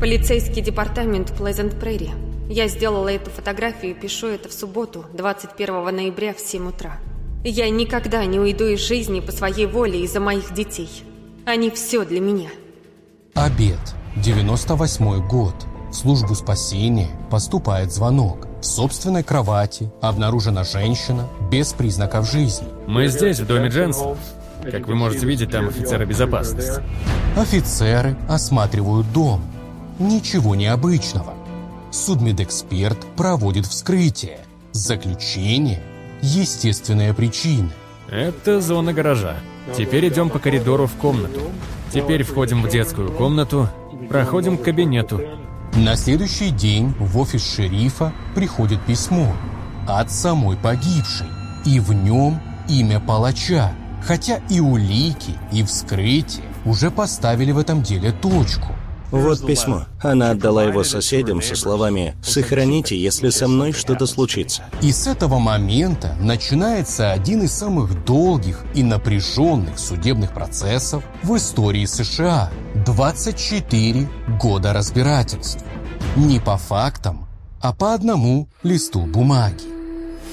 Полицейский департамент Плезент Прерри. Я сделала эту фотографию и пишу это в субботу, 21 ноября в 7 утра. Я никогда не уйду из жизни по своей воле из-за моих детей. Они все для меня. Обед. 98 год. В службу спасения поступает звонок. В собственной кровати обнаружена женщина без признаков жизни. Мы здесь, в доме Дженсона. Как вы можете видеть, там офицеры безопасности. Офицеры осматривают дом. Ничего необычного. Судмедэксперт проводит вскрытие. Заключение – естественные причины. Это зона гаража. Теперь идем по коридору в комнату. Теперь входим в детскую комнату, проходим к кабинету. На следующий день в офис шерифа приходит письмо от самой погибшей. И в нем имя палача. Хотя и улики, и вскрытие уже поставили в этом деле точку. Вот письмо. Она отдала его соседям со словами «Сохраните, если со мной что-то случится». И с этого момента начинается один из самых долгих и напряженных судебных процессов в истории США. 24 года разбирательств. Не по фактам, а по одному листу бумаги.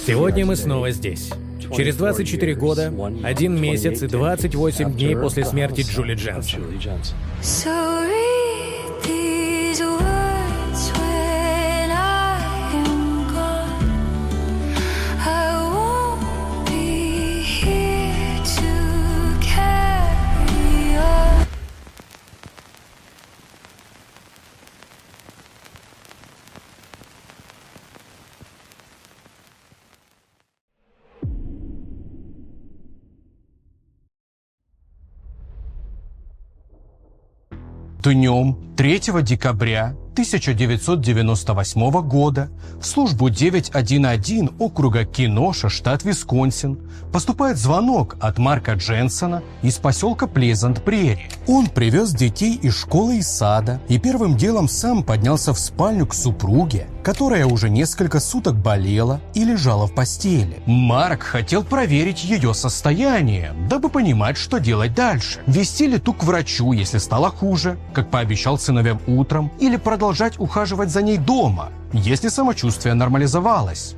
Сегодня мы снова здесь. Через 24 года, один месяц и 28 дней после смерти Джули Дженсон. days away Днем 3 декабря 1998 года в службу 911 округа Киноша, штат Висконсин, поступает звонок от Марка Дженсона из поселка Плезант-Прерри. Он привез детей из школы и сада и первым делом сам поднялся в спальню к супруге, которая уже несколько суток болела и лежала в постели. Марк хотел проверить ее состояние, дабы понимать, что делать дальше. Вести ли ту к врачу, если стало хуже, как пообещал сыновьям утром, или продолжать ухаживать за ней дома, если самочувствие нормализовалось.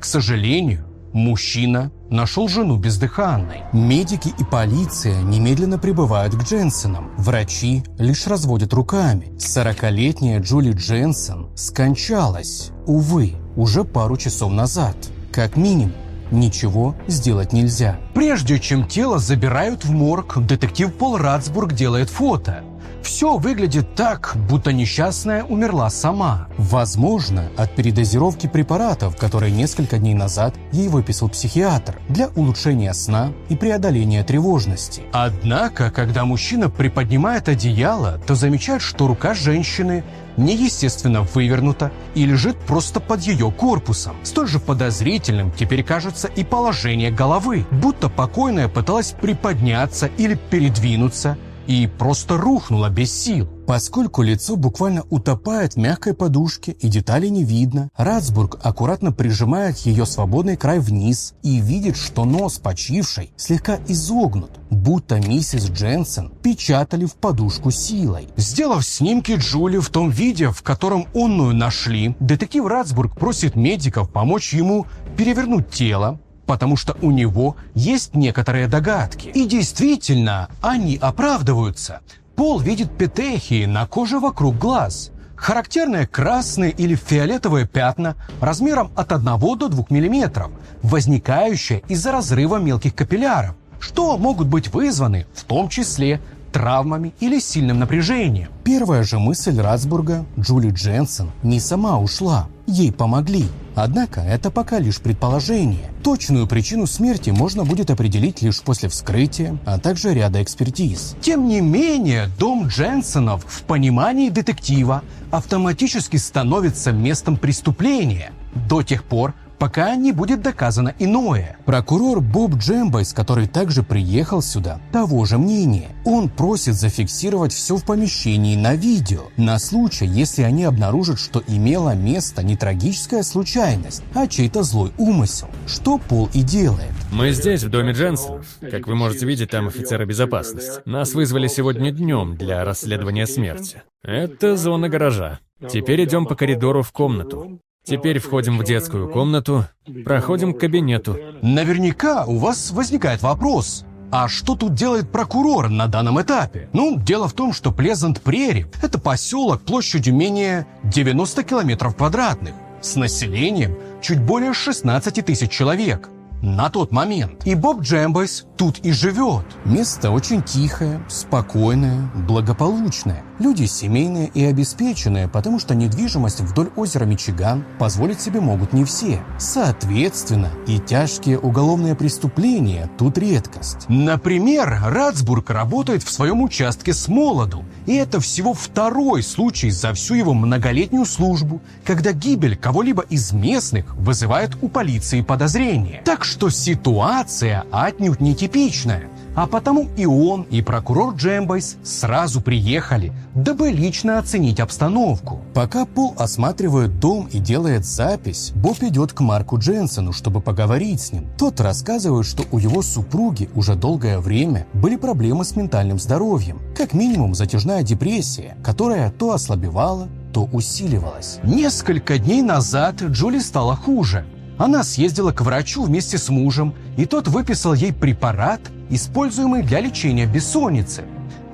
К сожалению, мужчина нашел жену бездыханной. Медики и полиция немедленно прибывают к Дженсонам. Врачи лишь разводят руками. 40-летняя Джули Дженсон скончалась, увы, уже пару часов назад. Как минимум, ничего сделать нельзя. Прежде чем тело забирают в морг, детектив Пол Ратсбург делает фото. Все выглядит так, будто несчастная умерла сама. Возможно, от передозировки препаратов, которые несколько дней назад ей выписал психиатр для улучшения сна и преодоления тревожности. Однако, когда мужчина приподнимает одеяло, то замечает, что рука женщины неестественно вывернута и лежит просто под ее корпусом. Столь же подозрительным теперь кажется и положение головы, будто покойная пыталась приподняться или передвинуться, и просто рухнула без сил. Поскольку лицо буквально утопает в мягкой подушке и деталей не видно, Ратсбург аккуратно прижимает ее свободный край вниз и видит, что нос почившей слегка изогнут, будто миссис Дженсен печатали в подушку силой. Сделав снимки Джули в том виде, в котором онную нашли, детектив Ратсбург просит медиков помочь ему перевернуть тело, потому что у него есть некоторые догадки. И действительно, они оправдываются. Пол видит петехии на коже вокруг глаз. Характерные красные или фиолетовые пятна размером от 1 до 2 мм, возникающие из-за разрыва мелких капилляров, что могут быть вызваны в том числе травмами или сильным напряжением. Первая же мысль Ратсбурга – Джули Дженсен не сама ушла, ей помогли. Однако это пока лишь предположение. Точную причину смерти можно будет определить лишь после вскрытия, а также ряда экспертиз. Тем не менее, дом Дженсонов в понимании детектива автоматически становится местом преступления до тех пор, пока не будет доказано иное. Прокурор Боб Джембайс, который также приехал сюда, того же мнения. Он просит зафиксировать все в помещении на видео, на случай, если они обнаружат, что имела место не трагическая случайность, а чей-то злой умысел, что Пол и делает. Мы здесь, в доме Дженсонов. Как вы можете видеть, там офицеры безопасности. Нас вызвали сегодня днем для расследования смерти. Это зона гаража. Теперь идем по коридору в комнату. Теперь входим в детскую комнату, проходим к кабинету. Наверняка у вас возникает вопрос. А что тут делает прокурор на данном этапе? Ну, дело в том, что Плезант Прери – это поселок площадью менее 90 километров квадратных с населением чуть более 16 тысяч человек на тот момент. И Боб Джембойс тут и живет. Место очень тихое, спокойное, благополучное. Люди семейные и обеспеченные, потому что недвижимость вдоль озера Мичиган позволить себе могут не все. Соответственно, и тяжкие уголовные преступления тут редкость. Например, Ратсбург работает в своем участке с молоду. И это всего второй случай за всю его многолетнюю службу, когда гибель кого-либо из местных вызывает у полиции подозрения. Так что ситуация отнюдь нетипичная. А потому и он, и прокурор Джембойс сразу приехали, дабы лично оценить обстановку. Пока Пол осматривает дом и делает запись, Боб идет к Марку Дженсену, чтобы поговорить с ним. Тот рассказывает, что у его супруги уже долгое время были проблемы с ментальным здоровьем. Как минимум затяжная депрессия, которая то ослабевала, то усиливалась. Несколько дней назад Джули стало хуже. Она съездила к врачу вместе с мужем, и тот выписал ей препарат, используемый для лечения бессонницы.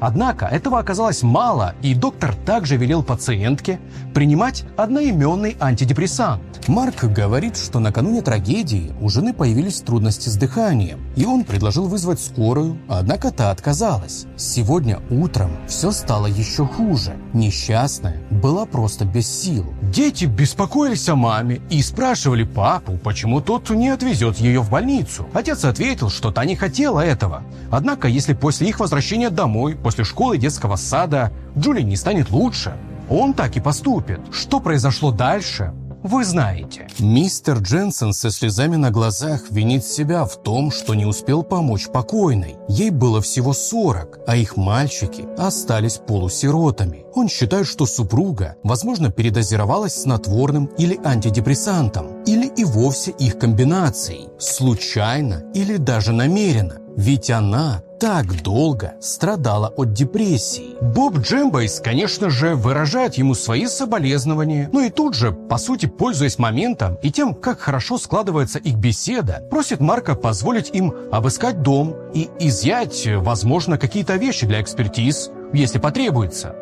Однако этого оказалось мало, и доктор также велел пациентке принимать одноименный антидепрессант. Марк говорит, что накануне трагедии у жены появились трудности с дыханием, и он предложил вызвать скорую, однако та отказалась. Сегодня утром все стало еще хуже. Несчастная была просто без сил. Дети беспокоились о маме и спрашивали папу, почему тот не отвезет ее в больницу. Отец ответил, что та не хотела этого. Однако, если после их возвращения домой, после школы детского сада, Джули не станет лучше, он так и поступит. Что произошло дальше, вы знаете. Мистер Дженсен со слезами на глазах винит себя в том, что не успел помочь покойной. Ей было всего 40, а их мальчики остались полусиротами. Он считает, что супруга, возможно, передозировалась снотворным или антидепрессантом, или и вовсе их комбинацией, случайно или даже намеренно. Ведь она так долго страдала от депрессии. Боб Джембейс, конечно же, выражает ему свои соболезнования, но и тут же, по сути, пользуясь моментом и тем, как хорошо складывается их беседа, просит Марка позволить им обыскать дом и изъять, возможно, какие-то вещи для экспертиз, если потребуется.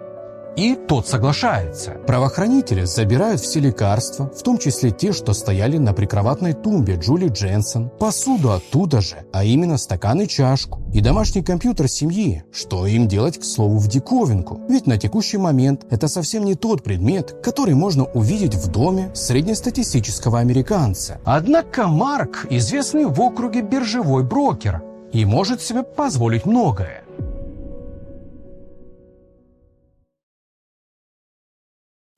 И тот соглашается. Правоохранители забирают все лекарства, в том числе те, что стояли на прикроватной тумбе Джули Дженсен, посуду оттуда же, а именно стакан и чашку, и домашний компьютер семьи. Что им делать, к слову, в диковинку? Ведь на текущий момент это совсем не тот предмет, который можно увидеть в доме среднестатистического американца. Однако Марк известный в округе биржевой брокер и может себе позволить многое.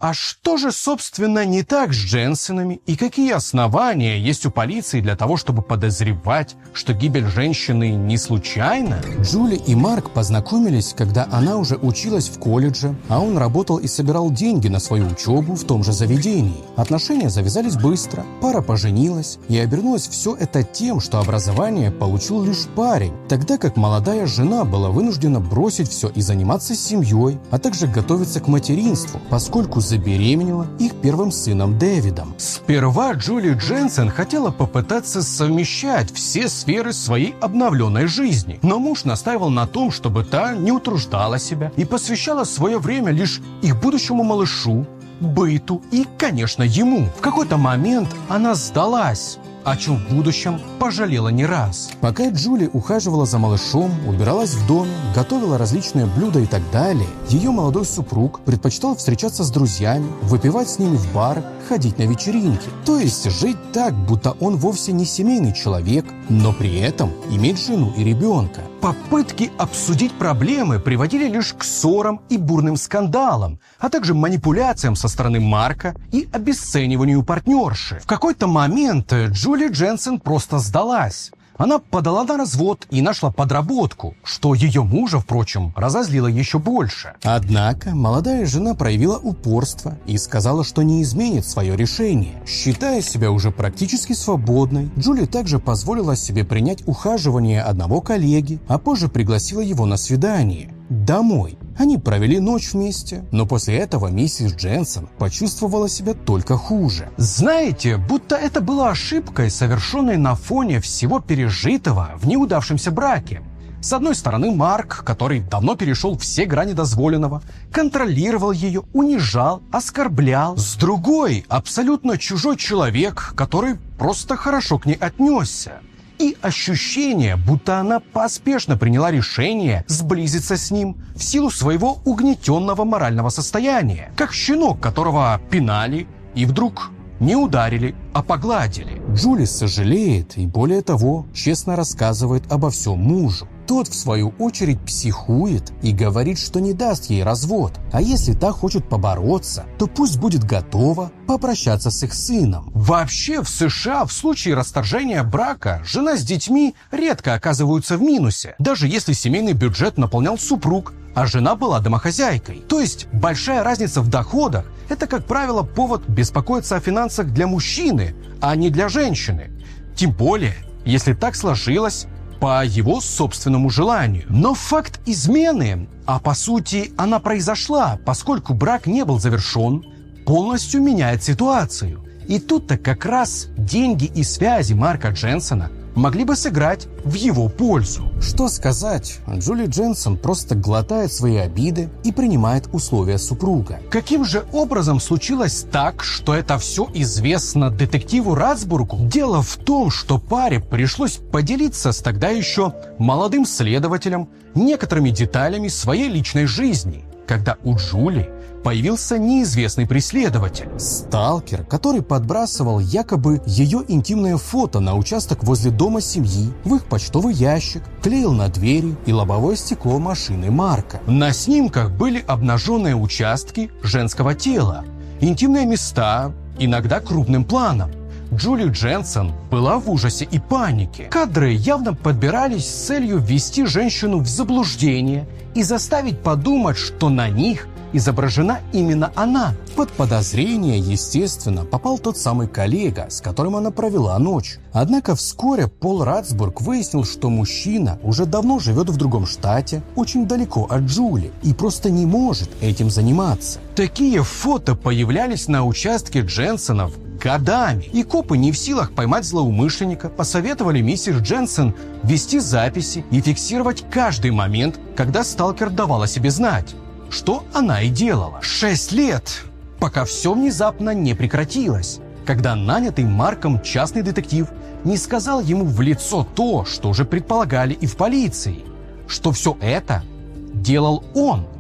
А что же, собственно, не так с Дженсенами и какие основания есть у полиции для того, чтобы подозревать, что гибель женщины не случайна? Джули и Марк познакомились, когда она уже училась в колледже, а он работал и собирал деньги на свою учебу в том же заведении. Отношения завязались быстро, пара поженилась, и обернулось все это тем, что образование получил лишь парень, тогда как молодая жена была вынуждена бросить все и заниматься семьей, а также готовиться к материнству, поскольку забеременела их первым сыном Дэвидом. Сперва Джули Дженсен хотела попытаться совмещать все сферы своей обновленной жизни, но муж настаивал на том, чтобы та не утруждала себя и посвящала свое время лишь их будущему малышу, быту и, конечно, ему. В какой-то момент она сдалась о чем в будущем пожалела не раз. Пока Джули ухаживала за малышом, убиралась в доме, готовила различные блюда и так далее, ее молодой супруг предпочитал встречаться с друзьями, выпивать с ними в бар, ходить на вечеринки. То есть жить так, будто он вовсе не семейный человек, но при этом иметь жену и ребенка. Попытки обсудить проблемы приводили лишь к ссорам и бурным скандалам, а также манипуляциям со стороны Марка и обесцениванию партнерши. В какой-то момент Джули Дженсен просто сдалась. Она подала на развод и нашла подработку, что ее мужа, впрочем, разозлило еще больше. Однако молодая жена проявила упорство и сказала, что не изменит свое решение. Считая себя уже практически свободной, Джули также позволила себе принять ухаживание одного коллеги, а позже пригласила его на свидание. Домой. Они провели ночь вместе, но после этого миссис Дженсон почувствовала себя только хуже. Знаете, будто это была ошибкой, совершенной на фоне всего пережитого в неудавшемся браке. С одной стороны, Марк, который давно перешел все грани дозволенного, контролировал ее, унижал, оскорблял. С другой, абсолютно чужой человек, который просто хорошо к ней отнесся и ощущение, будто она поспешно приняла решение сблизиться с ним в силу своего угнетенного морального состояния, как щенок, которого пинали и вдруг не ударили, а погладили. Джули сожалеет и, более того, честно рассказывает обо всем мужу. Тот, в свою очередь, психует и говорит, что не даст ей развод. А если та хочет побороться, то пусть будет готова попрощаться с их сыном. Вообще, в США в случае расторжения брака жена с детьми редко оказываются в минусе, даже если семейный бюджет наполнял супруг, а жена была домохозяйкой. То есть большая разница в доходах – это, как правило, повод беспокоиться о финансах для мужчины, а не для женщины. Тем более, если так сложилось, по его собственному желанию. Но факт измены, а по сути она произошла, поскольку брак не был завершен, полностью меняет ситуацию. И тут-то как раз деньги и связи Марка Дженсона могли бы сыграть в его пользу. Что сказать, Джули Дженсон просто глотает свои обиды и принимает условия супруга. Каким же образом случилось так, что это все известно детективу Ратсбургу? Дело в том, что паре пришлось поделиться с тогда еще молодым следователем некоторыми деталями своей личной жизни, когда у Джули появился неизвестный преследователь. Сталкер, который подбрасывал якобы ее интимное фото на участок возле дома семьи, в их почтовый ящик, клеил на двери и лобовое стекло машины Марка. На снимках были обнаженные участки женского тела, интимные места, иногда крупным планом. Джули Дженсон была в ужасе и панике. Кадры явно подбирались с целью ввести женщину в заблуждение и заставить подумать, что на них изображена именно она. Под подозрение, естественно, попал тот самый коллега, с которым она провела ночь. Однако вскоре Пол Ратсбург выяснил, что мужчина уже давно живет в другом штате, очень далеко от Джули, и просто не может этим заниматься. Такие фото появлялись на участке Дженсонов годами. И копы не в силах поймать злоумышленника, посоветовали миссис Дженсен вести записи и фиксировать каждый момент, когда сталкер давал о себе знать что она и делала. Шесть лет, пока все внезапно не прекратилось, когда нанятый Марком частный детектив не сказал ему в лицо то, что уже предполагали и в полиции, что все это делал он –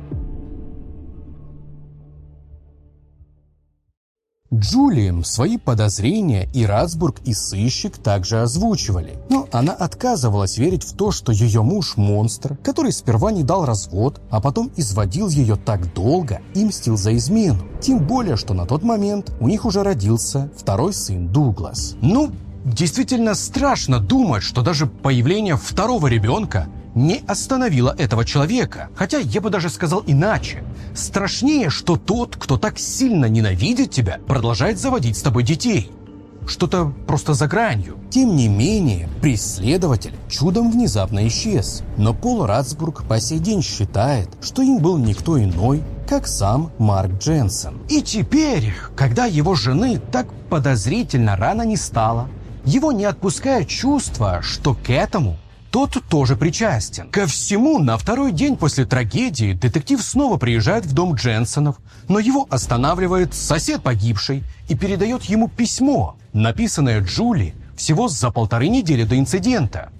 Джулием свои подозрения и Ратсбург, и сыщик также озвучивали. Но она отказывалась верить в то, что ее муж – монстр, который сперва не дал развод, а потом изводил ее так долго и мстил за измену. Тем более, что на тот момент у них уже родился второй сын Дуглас. Ну, действительно страшно думать, что даже появление второго ребенка не остановила этого человека. Хотя я бы даже сказал иначе. Страшнее, что тот, кто так сильно ненавидит тебя, продолжает заводить с тобой детей. Что-то просто за гранью. Тем не менее, преследователь чудом внезапно исчез. Но Пол Ратсбург по сей день считает, что им был никто иной, как сам Марк Дженсен. И теперь, когда его жены так подозрительно рано не стало, его не отпускает чувство, что к этому тот тоже причастен. Ко всему, на второй день после трагедии детектив снова приезжает в дом Дженсонов, но его останавливает сосед погибшей и передает ему письмо, написанное Джули всего за полторы недели до инцидента.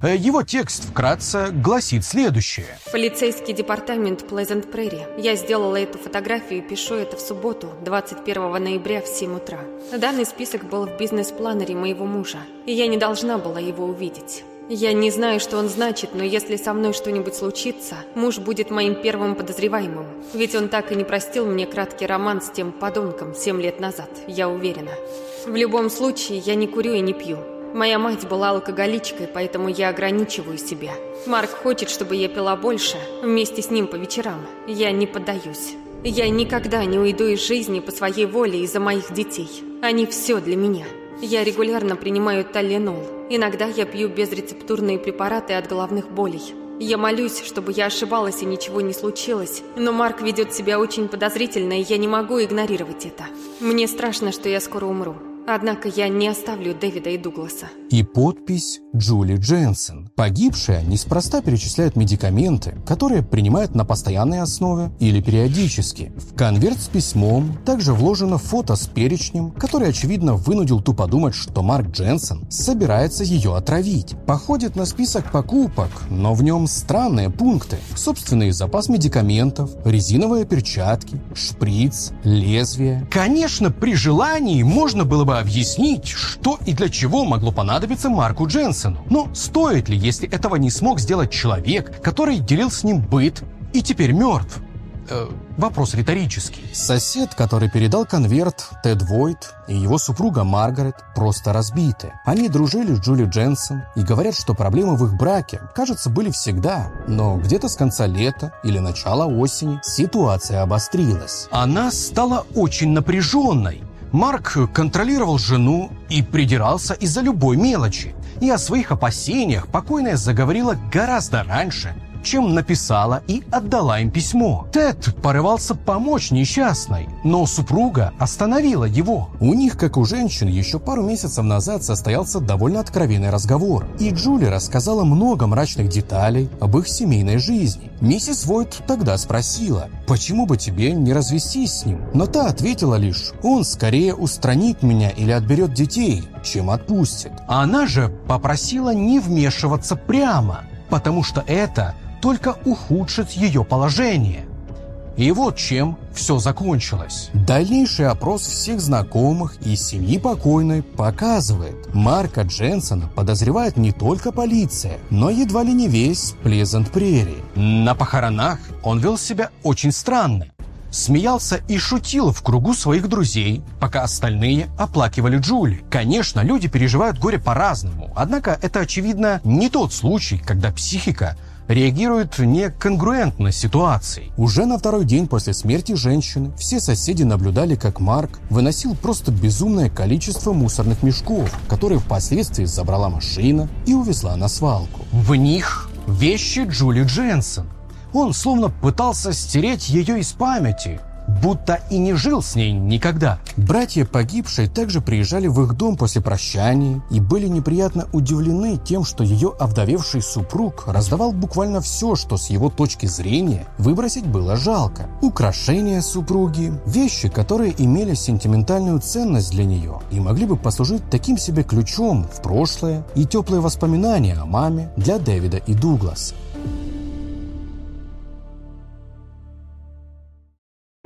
Э, его текст вкратце гласит следующее. Полицейский департамент Плезент Прерри. Я сделала эту фотографию и пишу это в субботу, 21 ноября в 7 утра. Данный список был в бизнес-планере моего мужа, и я не должна была его увидеть. Я не знаю, что он значит, но если со мной что-нибудь случится, муж будет моим первым подозреваемым. Ведь он так и не простил мне краткий роман с тем подонком семь лет назад, я уверена. В любом случае, я не курю и не пью. Моя мать была алкоголичкой, поэтому я ограничиваю себя. Марк хочет, чтобы я пила больше, вместе с ним по вечерам. Я не поддаюсь. Я никогда не уйду из жизни по своей воле из-за моих детей. Они все для меня. Я регулярно принимаю талленол. Иногда я пью безрецептурные препараты от головных болей. Я молюсь, чтобы я ошибалась и ничего не случилось, но Марк ведет себя очень подозрительно, и я не могу игнорировать это. Мне страшно, что я скоро умру. Однако я не оставлю Дэвида и Дугласа. И подпись Джули Дженсен. Погибшая неспроста перечисляет медикаменты, которые принимает на постоянной основе или периодически. В конверт с письмом также вложено фото с перечнем, который, очевидно, вынудил ту подумать, что Марк Дженсен собирается ее отравить. Походит на список покупок, но в нем странные пункты. Собственный запас медикаментов, резиновые перчатки, шприц, лезвие. Конечно, при желании можно было бы объяснить, что и для чего могло понадобиться Марку Дженсену. Но стоит ли, если этого не смог сделать человек, который делил с ним быт и теперь мертв? Э, вопрос риторический. Сосед, который передал конверт, Тед Войт, и его супруга Маргарет просто разбиты. Они дружили с Джули Дженсен и говорят, что проблемы в их браке, кажется, были всегда. Но где-то с конца лета или начала осени ситуация обострилась. Она стала очень напряженной. Марк контролировал жену и придирался из-за любой мелочи. И о своих опасениях покойная заговорила гораздо раньше, чем написала и отдала им письмо. Тед порывался помочь несчастной, но супруга остановила его. У них, как у женщин, еще пару месяцев назад состоялся довольно откровенный разговор, и Джули рассказала много мрачных деталей об их семейной жизни. Миссис Войт тогда спросила, почему бы тебе не развестись с ним? Но та ответила лишь, он скорее устранит меня или отберет детей, чем отпустит. Она же попросила не вмешиваться прямо, потому что это только ухудшит ее положение. И вот чем все закончилось. Дальнейший опрос всех знакомых и семьи покойной показывает, Марка Дженсона подозревает не только полиция, но едва ли не весь Плезант Прерии. На похоронах он вел себя очень странно. Смеялся и шутил в кругу своих друзей, пока остальные оплакивали Джули. Конечно, люди переживают горе по-разному, однако это, очевидно, не тот случай, когда психика реагирует неконгруентно ситуацией. Уже на второй день после смерти женщины все соседи наблюдали, как Марк выносил просто безумное количество мусорных мешков, которые впоследствии забрала машина и увезла на свалку. В них вещи Джули Дженсен. Он словно пытался стереть ее из памяти, будто и не жил с ней никогда. Братья погибшей также приезжали в их дом после прощания и были неприятно удивлены тем, что ее овдовевший супруг раздавал буквально все, что с его точки зрения выбросить было жалко. Украшения супруги, вещи, которые имели сентиментальную ценность для нее и могли бы послужить таким себе ключом в прошлое и теплые воспоминания о маме для Дэвида и Дугласа.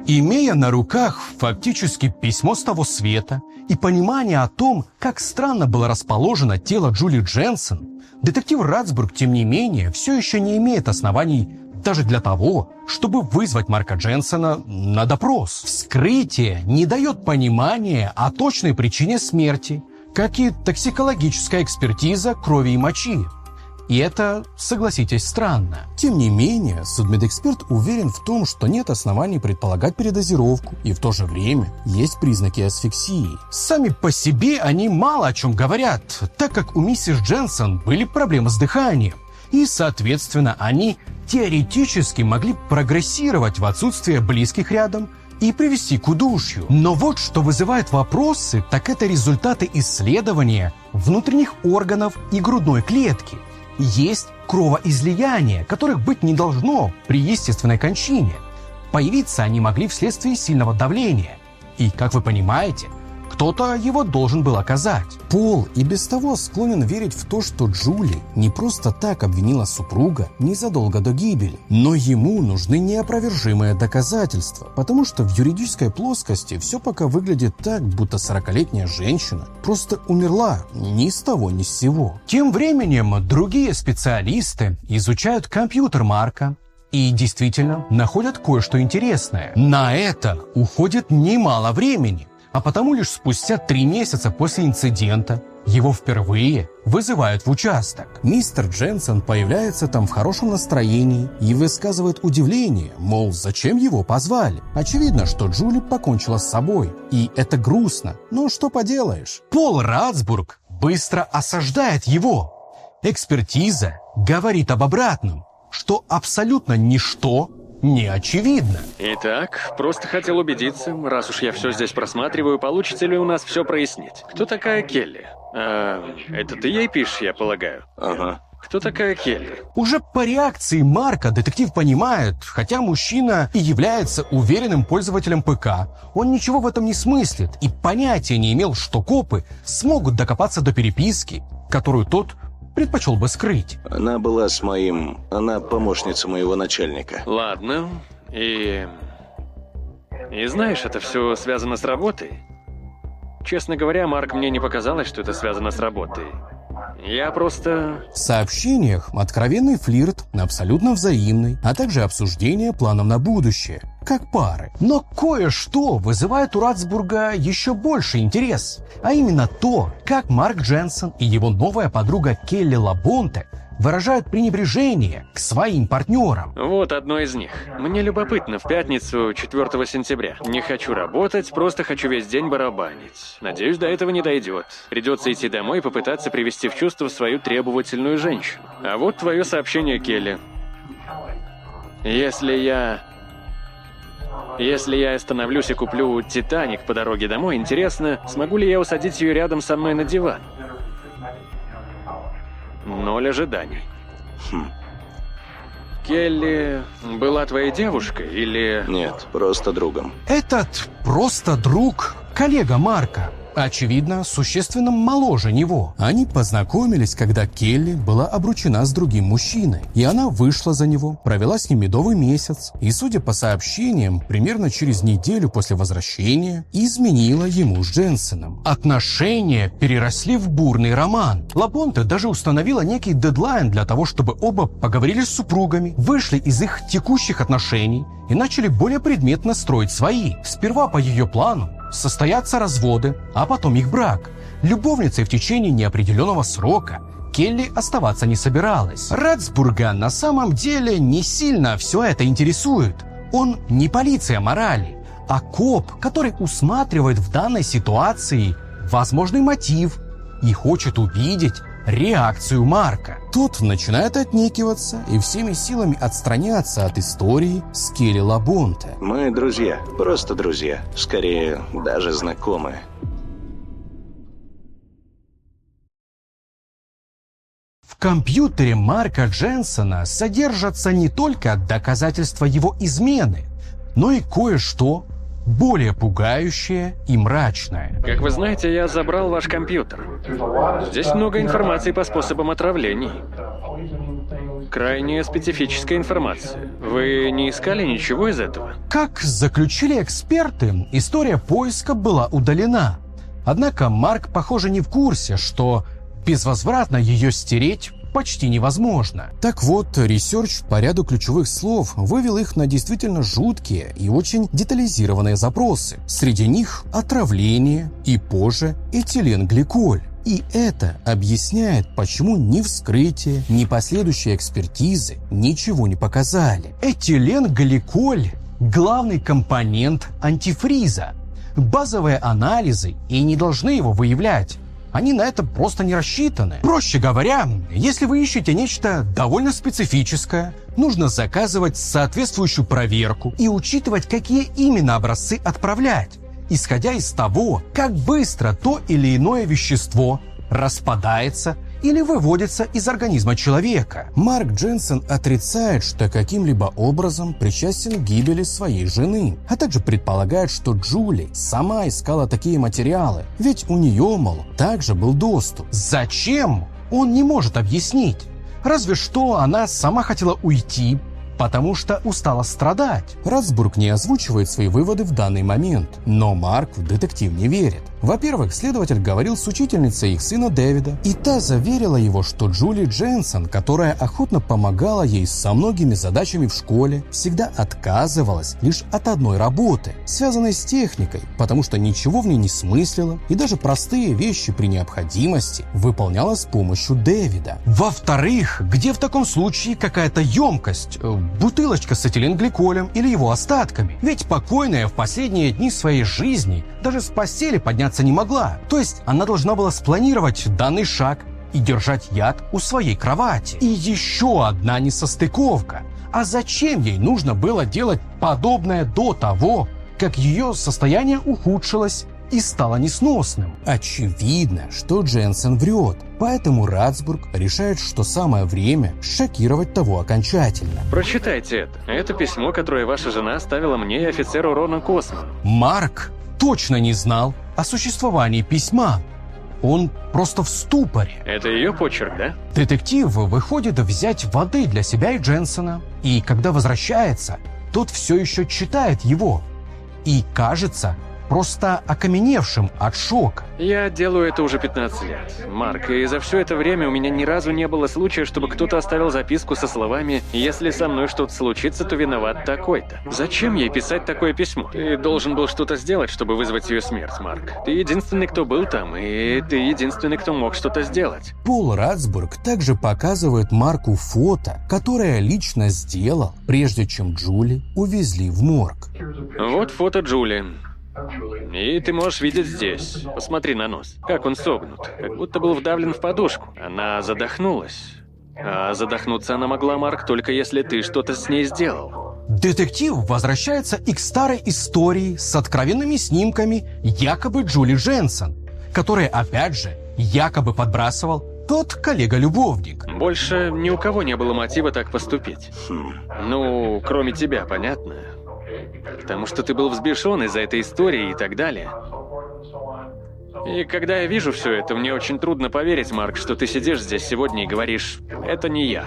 Имея на руках фактически письмо с того света и понимание о том, как странно было расположено тело Джули Дженсен, детектив Ратсбург, тем не менее, все еще не имеет оснований даже для того, чтобы вызвать Марка Дженсена на допрос. Вскрытие не дает понимания о точной причине смерти, как и токсикологическая экспертиза крови и мочи. И это, согласитесь, странно. Тем не менее, судмедэксперт уверен в том, что нет оснований предполагать передозировку, и в то же время есть признаки асфиксии. Сами по себе они мало о чем говорят, так как у миссис Дженсон были проблемы с дыханием, и, соответственно, они теоретически могли прогрессировать в отсутствие близких рядом и привести к удушью. Но вот что вызывает вопросы, так это результаты исследования внутренних органов и грудной клетки – есть кровоизлияние, которых быть не должно при естественной кончине. Появиться они могли вследствие сильного давления. И, как вы понимаете, кто-то его должен был оказать. Пол и без того склонен верить в то, что Джули не просто так обвинила супруга незадолго до гибели, но ему нужны неопровержимые доказательства, потому что в юридической плоскости все пока выглядит так, будто 40-летняя женщина просто умерла ни с того ни с сего. Тем временем другие специалисты изучают компьютер Марка, и действительно находят кое-что интересное. На это уходит немало времени. А потому лишь спустя три месяца после инцидента Его впервые вызывают в участок. Мистер Дженсен появляется там в хорошем настроении и высказывает удивление, мол, зачем его позвали. Очевидно, что Джули покончила с собой, и это грустно, но что поделаешь. Пол Ратсбург быстро осаждает его. Экспертиза говорит об обратном, что абсолютно ничто не очевидно. Итак, просто хотел убедиться, раз уж я все здесь просматриваю, получится ли у нас все прояснить. Кто такая Келли? А, это ты ей пишешь, я полагаю? Ага. Кто такая Келли? Уже по реакции Марка детектив понимает, хотя мужчина и является уверенным пользователем ПК, он ничего в этом не смыслит и понятия не имел, что копы смогут докопаться до переписки, которую тот предпочел бы скрыть. Она была с моим... Она помощница моего начальника. Ладно, и... И знаешь, это все связано с работой? Честно говоря, Марк, мне не показалось, что это связано с работой. Я просто... В сообщениях откровенный флирт, абсолютно взаимный, а также обсуждение планов на будущее, как пары. Но кое-что вызывает у Ратсбурга еще больше интерес, а именно то, как Марк Дженсен и его новая подруга Келли Лабонте выражают пренебрежение к своим партнерам. Вот одно из них. Мне любопытно, в пятницу 4 сентября. Не хочу работать, просто хочу весь день барабанить. Надеюсь, до этого не дойдет. Придется идти домой и попытаться привести в чувство свою требовательную женщину. А вот твое сообщение, Келли. Если я... Если я остановлюсь и куплю «Титаник» по дороге домой, интересно, смогу ли я усадить ее рядом со мной на диван? Ноль ожиданий. Келли была твоей девушкой или... Нет, просто другом. Этот просто друг, коллега Марка. Очевидно, существенно моложе него. Они познакомились, когда Келли была обручена с другим мужчиной. И она вышла за него, провела с ним медовый месяц. И, судя по сообщениям, примерно через неделю после возвращения изменила ему с Дженсеном. Отношения переросли в бурный роман. Лапонте даже установила некий дедлайн для того, чтобы оба поговорили с супругами, вышли из их текущих отношений и начали более предметно строить свои. Сперва по ее плану состоятся разводы, а потом их брак. Любовницей в течение неопределенного срока Келли оставаться не собиралась. Ратсбурга на самом деле не сильно все это интересует. Он не полиция морали, а коп, который усматривает в данной ситуации возможный мотив и хочет увидеть реакцию Марка. Тот начинает отнекиваться и всеми силами отстраняться от истории с Келли Лабонте. Мы друзья, просто друзья. Скорее, даже знакомые. В компьютере Марка Дженсона содержатся не только доказательства его измены, но и кое-что более пугающее и мрачное. Как вы знаете, я забрал ваш компьютер. Здесь много информации по способам отравлений. Крайне специфическая информация. Вы не искали ничего из этого? Как заключили эксперты, история поиска была удалена. Однако Марк, похоже, не в курсе, что безвозвратно ее стереть почти невозможно. Так вот, research по ряду ключевых слов вывел их на действительно жуткие и очень детализированные запросы. Среди них отравление и позже этиленгликоль. И это объясняет, почему ни вскрытие, ни последующие экспертизы ничего не показали. Этиленгликоль – главный компонент антифриза. Базовые анализы и не должны его выявлять. Они на это просто не рассчитаны. Проще говоря, если вы ищете нечто довольно специфическое, нужно заказывать соответствующую проверку и учитывать, какие именно образцы отправлять, исходя из того, как быстро то или иное вещество распадается или выводится из организма человека. Марк Дженсен отрицает, что каким-либо образом причастен к гибели своей жены, а также предполагает, что Джули сама искала такие материалы, ведь у нее, мол, также был доступ. Зачем? Он не может объяснить. Разве что она сама хотела уйти, потому что устала страдать. Ратсбург не озвучивает свои выводы в данный момент, но Марк в детектив не верит. Во-первых, следователь говорил с учительницей их сына Дэвида, и та заверила его, что Джули Дженсон, которая охотно помогала ей со многими задачами в школе, всегда отказывалась лишь от одной работы, связанной с техникой, потому что ничего в ней не смыслила, и даже простые вещи при необходимости выполняла с помощью Дэвида. Во-вторых, где в таком случае какая-то емкость, э, бутылочка с этиленгликолем или его остатками? Ведь покойная в последние дни своей жизни даже с постели подняться не могла. То есть она должна была спланировать данный шаг и держать яд у своей кровати. И еще одна несостыковка. А зачем ей нужно было делать подобное до того, как ее состояние ухудшилось и стало несносным? Очевидно, что Дженсен врет, поэтому Ратсбург решает, что самое время шокировать того окончательно. Прочитайте это. Это письмо, которое ваша жена оставила мне и офицеру Рона Косману. Марк точно не знал о существовании письма. Он просто в ступоре. Это ее почерк, да? Детектив выходит взять воды для себя и Дженсона, и когда возвращается, тот все еще читает его. И кажется, просто окаменевшим от шока. Я делаю это уже 15 лет, Марк, и за все это время у меня ни разу не было случая, чтобы кто-то оставил записку со словами «Если со мной что-то случится, то виноват такой-то». Зачем ей писать такое письмо? Ты должен был что-то сделать, чтобы вызвать ее смерть, Марк. Ты единственный, кто был там, и ты единственный, кто мог что-то сделать. Пол Ратсбург также показывает Марку фото, которое лично сделал, прежде чем Джули увезли в морг. Вот фото Джули. И ты можешь видеть здесь. Посмотри на нос. Как он согнут. Как будто был вдавлен в подушку. Она задохнулась. А задохнуться она могла, Марк, только если ты что-то с ней сделал. Детектив возвращается и к старой истории с откровенными снимками якобы Джули Дженсон, которые, опять же, якобы подбрасывал тот коллега-любовник. Больше ни у кого не было мотива так поступить. Ну, кроме тебя, понятно? Потому что ты был взбешен из-за этой истории и так далее. И когда я вижу все это, мне очень трудно поверить, Марк, что ты сидишь здесь сегодня и говоришь «это не я».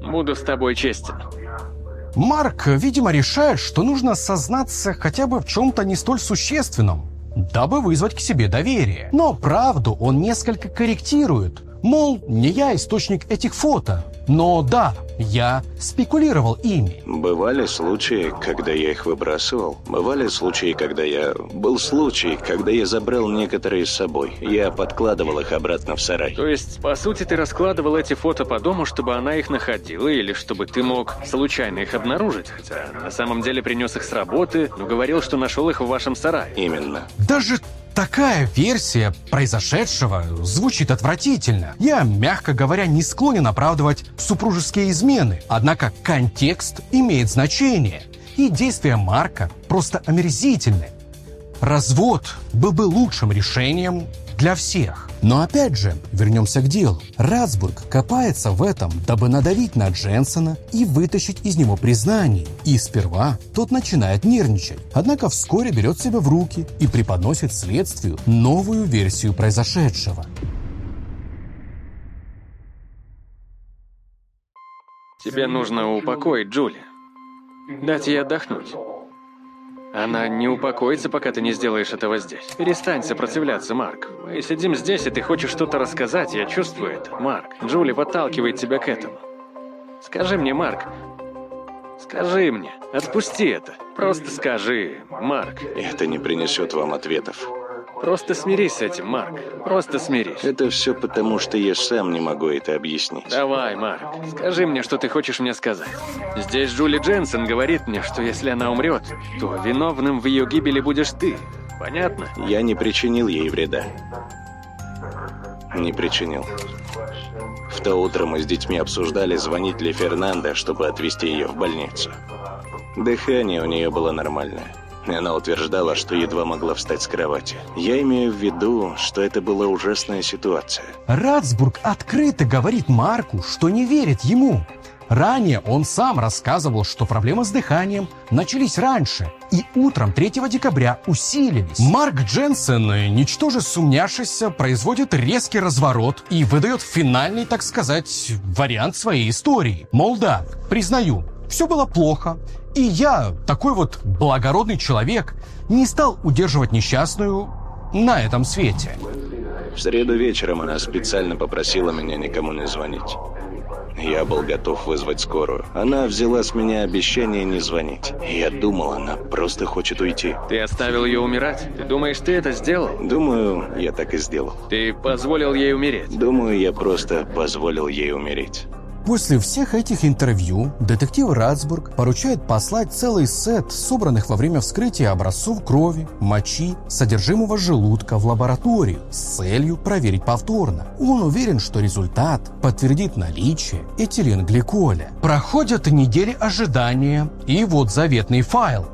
Буду с тобой честен. Марк, видимо, решает, что нужно сознаться хотя бы в чем-то не столь существенном, дабы вызвать к себе доверие. Но правду он несколько корректирует. Мол, не я источник этих фото. Но да, я спекулировал ими. Бывали случаи, когда я их выбрасывал. Бывали случаи, когда я... Был случай, когда я забрал некоторые с собой. Я подкладывал их обратно в сарай. То есть, по сути, ты раскладывал эти фото по дому, чтобы она их находила, или чтобы ты мог случайно их обнаружить, хотя на самом деле принес их с работы, но говорил, что нашел их в вашем сарае. Именно. Даже такая версия произошедшего звучит отвратительно. Я, мягко говоря, не склонен оправдывать супружеские измены. Однако контекст имеет значение. И действия Марка просто омерзительны. Развод был бы лучшим решением для всех. Но опять же, вернемся к делу. Ратсбург копается в этом, дабы надавить на Дженсона и вытащить из него признание. И сперва тот начинает нервничать, однако вскоре берет себя в руки и преподносит следствию новую версию произошедшего. Тебе нужно упокоить Джули. Дать ей отдохнуть. Она не упокоится, пока ты не сделаешь этого здесь. Перестань сопротивляться, Марк. Мы сидим здесь, и ты хочешь что-то рассказать, я чувствую это. Марк, Джули подталкивает тебя к этому. Скажи мне, Марк, скажи мне, отпусти это. Просто скажи, Марк. Это не принесет вам ответов. Просто смирись с этим, Марк. Просто смирись. Это все потому, что я сам не могу это объяснить. Давай, Марк, скажи мне, что ты хочешь мне сказать. Здесь Джули Дженсен говорит мне, что если она умрет, то виновным в ее гибели будешь ты. Понятно? Я не причинил ей вреда. Не причинил. В то утро мы с детьми обсуждали, звонить ли Фернандо, чтобы отвезти ее в больницу. Дыхание у нее было нормальное. Она утверждала, что едва могла встать с кровати. Я имею в виду, что это была ужасная ситуация. Ратсбург открыто говорит Марку, что не верит ему. Ранее он сам рассказывал, что проблемы с дыханием начались раньше и утром 3 декабря усилились. Марк Дженсен, ничтоже сумняшися, производит резкий разворот и выдает финальный, так сказать, вариант своей истории. Мол, да, признаю, все было плохо, и я, такой вот благородный человек, не стал удерживать несчастную на этом свете. В среду вечером она специально попросила меня никому не звонить. Я был готов вызвать скорую. Она взяла с меня обещание не звонить. Я думал, она просто хочет уйти. Ты оставил ее умирать? Ты думаешь, ты это сделал? Думаю, я так и сделал. Ты позволил ей умереть? Думаю, я просто позволил ей умереть. После всех этих интервью детектив Ратсбург поручает послать целый сет собранных во время вскрытия образцов крови, мочи, содержимого желудка в лабораторию с целью проверить повторно. Он уверен, что результат подтвердит наличие этиленгликоля. Проходят недели ожидания, и вот заветный файл.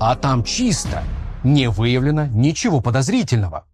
А там чисто, не выявлено ничего подозрительного.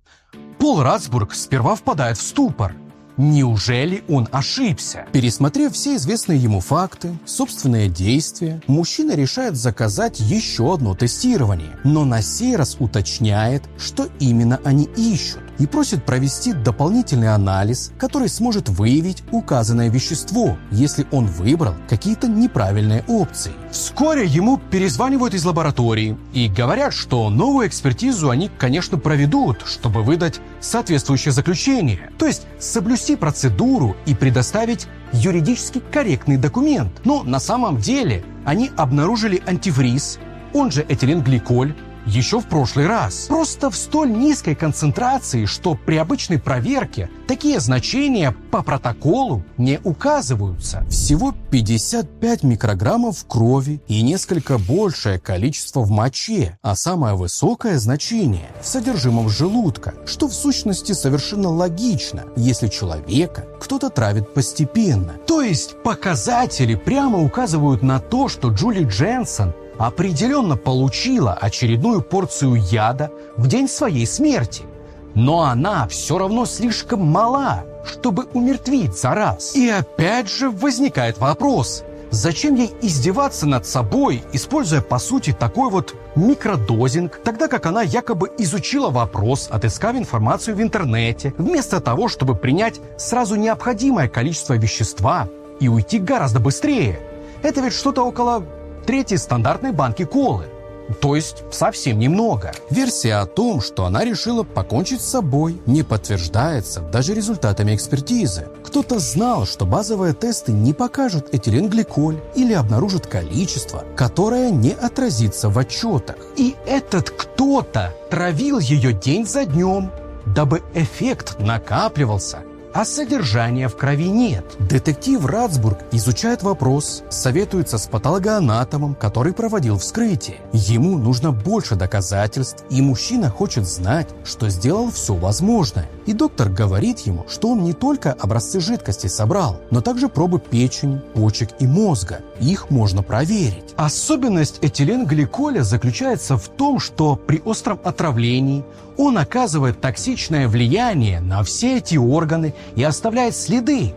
Пол Ратсбург сперва впадает в ступор – Неужели он ошибся? Пересмотрев все известные ему факты, собственные действия, мужчина решает заказать еще одно тестирование, но на сей раз уточняет, что именно они ищут и просит провести дополнительный анализ, который сможет выявить указанное вещество, если он выбрал какие-то неправильные опции. Вскоре ему перезванивают из лаборатории и говорят, что новую экспертизу они, конечно, проведут, чтобы выдать соответствующее заключение, то есть соблюсти процедуру и предоставить юридически корректный документ. Но на самом деле они обнаружили антифриз, он же этиленгликоль, еще в прошлый раз. Просто в столь низкой концентрации, что при обычной проверке такие значения по протоколу не указываются. Всего 55 микрограммов в крови и несколько большее количество в моче, а самое высокое значение в содержимом желудка, что в сущности совершенно логично, если человека кто-то травит постепенно. То есть показатели прямо указывают на то, что Джули Дженсон определенно получила очередную порцию яда в день своей смерти. Но она все равно слишком мала, чтобы умертвить за раз. И опять же возникает вопрос, зачем ей издеваться над собой, используя по сути такой вот микродозинг, тогда как она якобы изучила вопрос, отыскав информацию в интернете, вместо того, чтобы принять сразу необходимое количество вещества и уйти гораздо быстрее. Это ведь что-то около трети стандартной банки колы. То есть совсем немного. Версия о том, что она решила покончить с собой, не подтверждается даже результатами экспертизы. Кто-то знал, что базовые тесты не покажут этиленгликоль или обнаружат количество, которое не отразится в отчетах. И этот кто-то травил ее день за днем, дабы эффект накапливался а содержания в крови нет. Детектив Ратсбург изучает вопрос, советуется с патологоанатомом, который проводил вскрытие. Ему нужно больше доказательств, и мужчина хочет знать, что сделал все возможное. И доктор говорит ему, что он не только образцы жидкости собрал, но также пробы печени, почек и мозга. Их можно проверить. Особенность этиленгликоля заключается в том, что при остром отравлении он оказывает токсичное влияние на все эти органы и оставляет следы.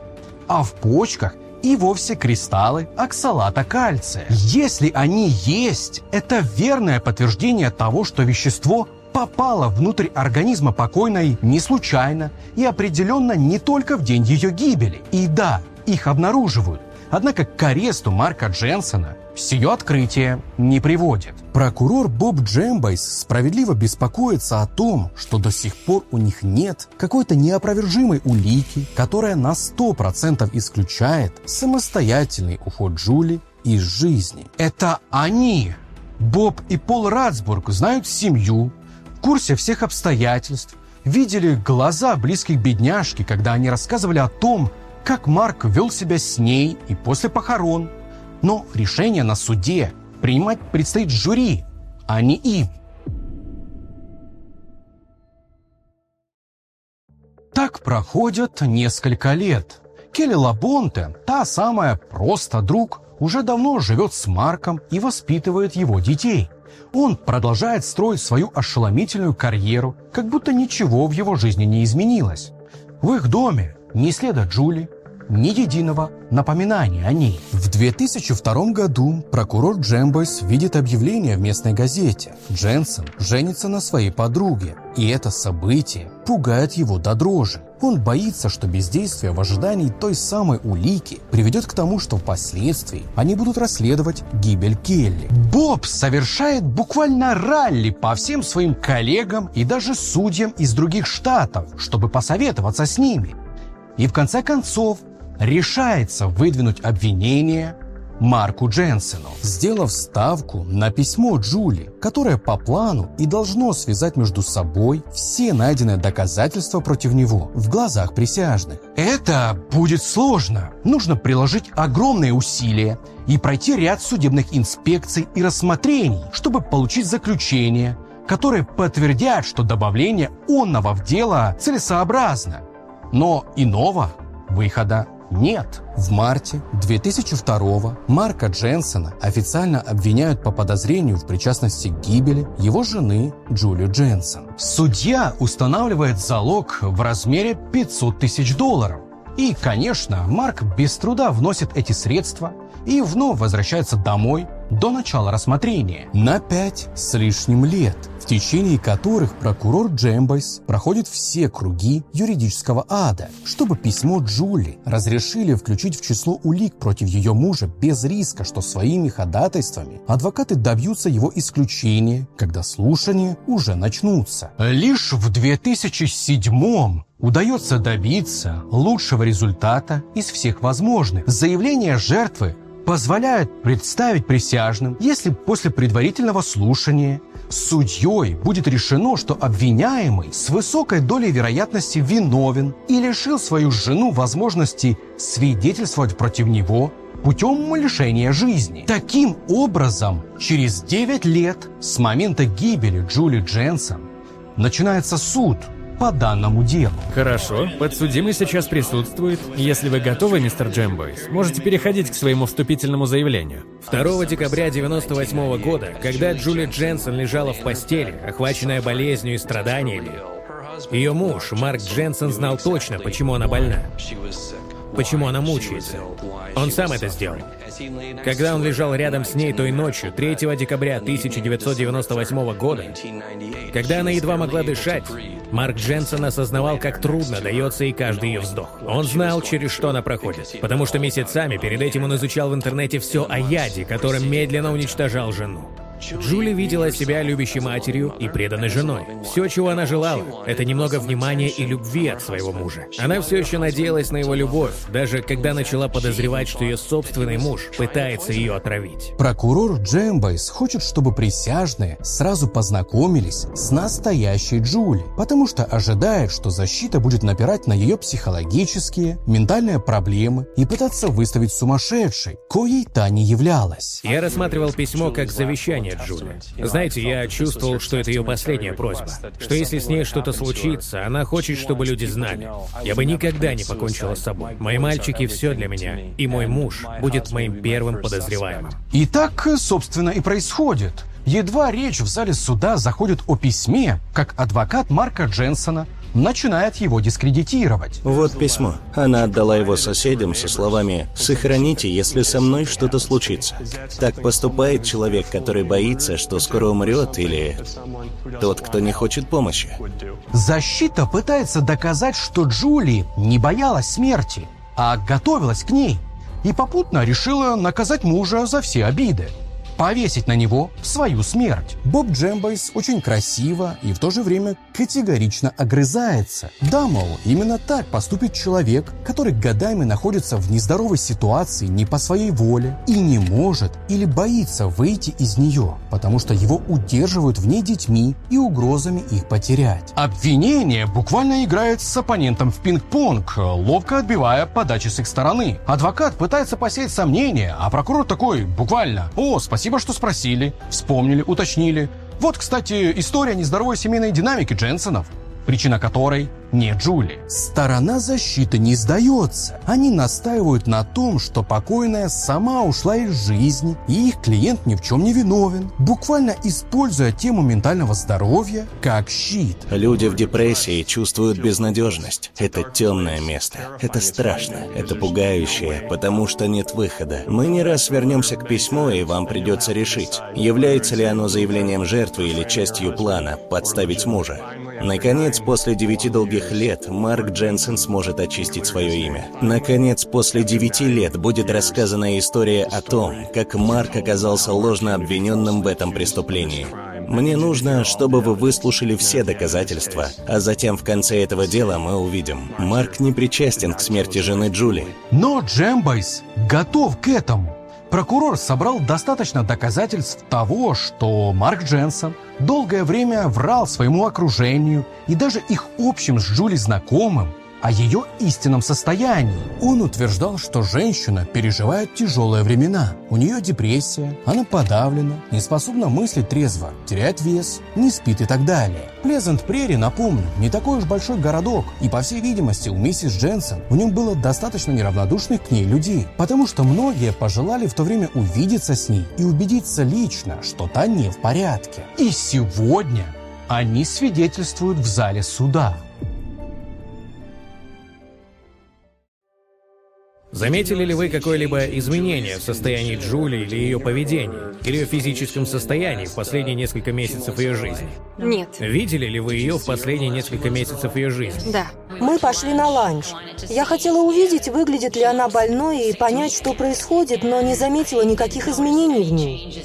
А в почках и вовсе кристаллы оксалата кальция. Если они есть, это верное подтверждение того, что вещество попало внутрь организма покойной не случайно и определенно не только в день ее гибели. И да, их обнаруживают. Однако к аресту Марка Дженсона сие открытие не приводит. Прокурор Боб Джембайс справедливо беспокоится о том, что до сих пор у них нет какой-то неопровержимой улики, которая на 100% исключает самостоятельный уход Джули из жизни. Это они, Боб и Пол Ратсбург, знают семью, в курсе всех обстоятельств, видели глаза близких бедняжки, когда они рассказывали о том, как Марк вел себя с ней и после похорон. Но решение на суде принимать предстоит жюри, а не им. Так проходят несколько лет. Келли Лабонте, та самая просто друг, уже давно живет с Марком и воспитывает его детей. Он продолжает строить свою ошеломительную карьеру, как будто ничего в его жизни не изменилось. В их доме ни следа Джули, ни единого напоминания о ней. В 2002 году прокурор Джембойс видит объявление в местной газете. Дженсен женится на своей подруге, и это событие пугает его до дрожи. Он боится, что бездействие в ожидании той самой улики приведет к тому, что впоследствии они будут расследовать гибель Келли. Боб совершает буквально ралли по всем своим коллегам и даже судьям из других штатов, чтобы посоветоваться с ними. И в конце концов решается выдвинуть обвинение Марку Дженсену, сделав ставку на письмо Джули, которое по плану и должно связать между собой все найденные доказательства против него в глазах присяжных. Это будет сложно. Нужно приложить огромные усилия и пройти ряд судебных инспекций и рассмотрений, чтобы получить заключение, которые подтвердят, что добавление онного в дело целесообразно. Но иного выхода нет. В марте 2002 Марка Дженсона официально обвиняют по подозрению в причастности к гибели его жены Джули Дженсон. Судья устанавливает залог в размере 500 тысяч долларов. И, конечно, Марк без труда вносит эти средства и вновь возвращается домой до начала рассмотрения на пять с лишним лет, в течение которых прокурор Джембойс проходит все круги юридического ада, чтобы письмо Джули разрешили включить в число улик против ее мужа без риска, что своими ходатайствами адвокаты добьются его исключения, когда слушания уже начнутся. Лишь в 2007 удается добиться лучшего результата из всех возможных. Заявление жертвы позволяют представить присяжным, если после предварительного слушания судьей будет решено, что обвиняемый с высокой долей вероятности виновен и лишил свою жену возможности свидетельствовать против него путем лишения жизни. Таким образом, через 9 лет с момента гибели Джули Дженсон начинается суд – по данному делу. Хорошо, подсудимый сейчас присутствует. Если вы готовы, мистер Джембойс, можете переходить к своему вступительному заявлению. 2 декабря 98 года, когда Джули Дженсон лежала в постели, охваченная болезнью и страданиями, ее муж, Марк Дженсон, знал точно, почему она больна, почему она мучается. Он сам это сделал. Когда он лежал рядом с ней той ночью, 3 декабря 1998 года, когда она едва могла дышать, Марк Дженсен осознавал, как трудно дается ей каждый ее вздох. Он знал, через что она проходит, потому что месяцами перед этим он изучал в интернете все о яде, которым медленно уничтожал жену. Джули видела себя любящей матерью и преданной женой. Все, чего она желала, это немного внимания и любви от своего мужа. Она все еще надеялась на его любовь, даже когда начала подозревать, что ее собственный муж пытается ее отравить. Прокурор Джембайс хочет, чтобы присяжные сразу познакомились с настоящей Джули, потому что ожидает, что защита будет напирать на ее психологические, ментальные проблемы и пытаться выставить сумасшедшей, коей та не являлась. Я рассматривал письмо как завещание Джули. Знаете, я чувствовал, что это ее последняя просьба. Что если с ней что-то случится, она хочет, чтобы люди знали. Я бы никогда не покончила с собой. Мои мальчики все для меня, и мой муж будет моим первым подозреваемым. И так, собственно, и происходит. Едва речь в зале суда заходит о письме, как адвокат Марка Дженсона начинает его дискредитировать. Вот письмо. Она отдала его соседям со словами «Сохраните, если со мной что-то случится». Так поступает человек, который боится, что скоро умрет, или тот, кто не хочет помощи. Защита пытается доказать, что Джули не боялась смерти, а готовилась к ней. И попутно решила наказать мужа за все обиды повесить на него свою смерть. Боб Джембайс очень красиво и в то же время категорично огрызается. Да, мол, именно так поступит человек, который годами находится в нездоровой ситуации не по своей воле и не может или боится выйти из нее, потому что его удерживают в ней детьми и угрозами их потерять. Обвинение буквально играет с оппонентом в пинг-понг, ловко отбивая подачи с их стороны. Адвокат пытается посеять сомнения, а прокурор такой буквально «О, спасибо Спасибо, что спросили, вспомнили, уточнили. Вот, кстати, история нездоровой семейной динамики Дженсонов, причина которой не Джули. Сторона защиты не сдается. Они настаивают на том, что покойная сама ушла из жизни, и их клиент ни в чем не виновен, буквально используя тему ментального здоровья как щит. Люди в депрессии чувствуют безнадежность. Это темное место. Это страшно. Это пугающее, потому что нет выхода. Мы не раз вернемся к письму, и вам придется решить, является ли оно заявлением жертвы или частью плана подставить мужа. Наконец, после девяти долгих лет, Марк Дженсен сможет очистить свое имя. Наконец, после девяти лет будет рассказана история о том, как Марк оказался ложно обвиненным в этом преступлении. Мне нужно, чтобы вы выслушали все доказательства, а затем в конце этого дела мы увидим. Марк не причастен к смерти жены Джули. Но Джембайс готов к этому. Прокурор собрал достаточно доказательств того, что Марк Дженсен долгое время врал своему окружению и даже их общим с Джули знакомым о ее истинном состоянии. Он утверждал, что женщина переживает тяжелые времена. У нее депрессия, она подавлена, не способна мыслить трезво, теряет вес, не спит и так далее. Плезант Прери, напомню, не такой уж большой городок, и по всей видимости у миссис Дженсен в нем было достаточно неравнодушных к ней людей, потому что многие пожелали в то время увидеться с ней и убедиться лично, что та не в порядке. И сегодня они свидетельствуют в зале суда. Заметили ли вы какое-либо изменение в состоянии Джули или ее поведении, или ее физическом состоянии в последние несколько месяцев ее жизни? Нет. Видели ли вы ее в последние несколько месяцев ее жизни? Да. Мы пошли на ланч. Я хотела увидеть, выглядит ли она больной и понять, что происходит, но не заметила никаких изменений в ней.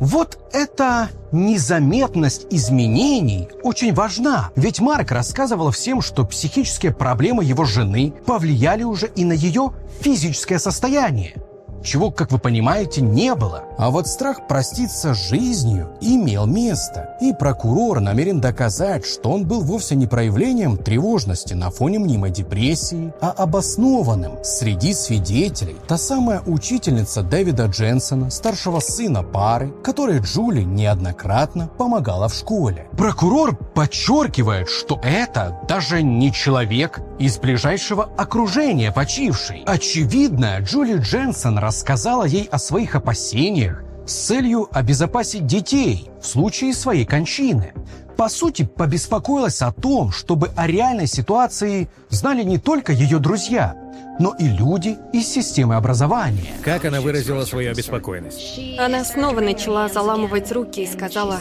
Вот эта незаметность изменений очень важна. Ведь Марк рассказывал всем, что психические проблемы его жены повлияли уже и на ее физическое состояние. Чего, как вы понимаете, не было. А вот страх проститься с жизнью имел место. И прокурор намерен доказать, что он был вовсе не проявлением тревожности на фоне мнимой депрессии, а обоснованным среди свидетелей. Та самая учительница Дэвида Дженсона, старшего сына пары, которой Джули неоднократно помогала в школе. Прокурор подчеркивает, что это даже не человек из ближайшего окружения почившей. Очевидно, Джули Дженсон рассказала ей о своих опасениях с целью обезопасить детей в случае своей кончины. По сути, побеспокоилась о том, чтобы о реальной ситуации знали не только ее друзья, но и люди из системы образования. Как она выразила свою обеспокоенность? Она снова начала заламывать руки и сказала,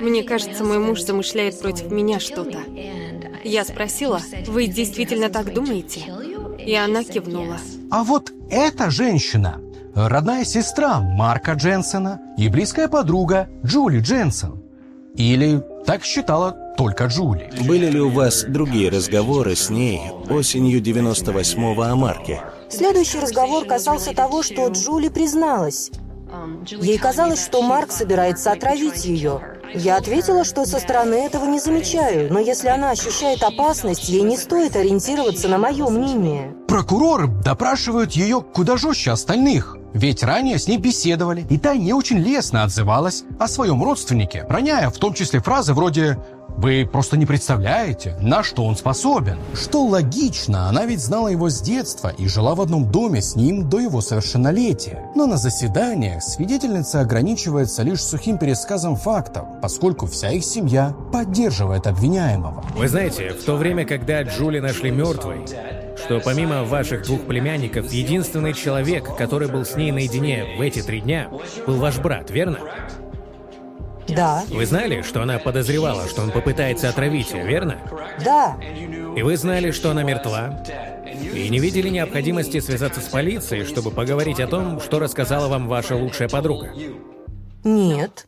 «Мне кажется, мой муж замышляет против меня что-то». Я спросила, «Вы действительно так думаете?» И она кивнула. А вот эта женщина – родная сестра Марка Дженсена и близкая подруга Джули Дженсен. Или так считала только Джули. Были ли у вас другие разговоры с ней осенью 98-го о Марке? Следующий разговор касался того, что Джули призналась. Ей казалось, что Марк собирается отравить ее. Я ответила, что со стороны этого не замечаю, но если она ощущает опасность, ей не стоит ориентироваться на мое мнение. Прокурор допрашивает ее куда жестче остальных. Ведь ранее с ней беседовали, и та не очень лестно отзывалась о своем родственнике, роняя в том числе фразы вроде «Вы просто не представляете, на что он способен». Что логично, она ведь знала его с детства и жила в одном доме с ним до его совершеннолетия. Но на заседаниях свидетельница ограничивается лишь сухим пересказом фактов, поскольку вся их семья поддерживает обвиняемого. Вы знаете, в то время, когда Джули нашли мертвой, что помимо ваших двух племянников, единственный человек, который был с ней наедине в эти три дня, был ваш брат, верно? Да, Вы знали, что она подозревала, что он попытается отравить ее, верно? да, И вы знали, что она мертва? И не видели необходимости связаться с полицией, чтобы поговорить о том, что рассказала вам ваша лучшая подруга? нет.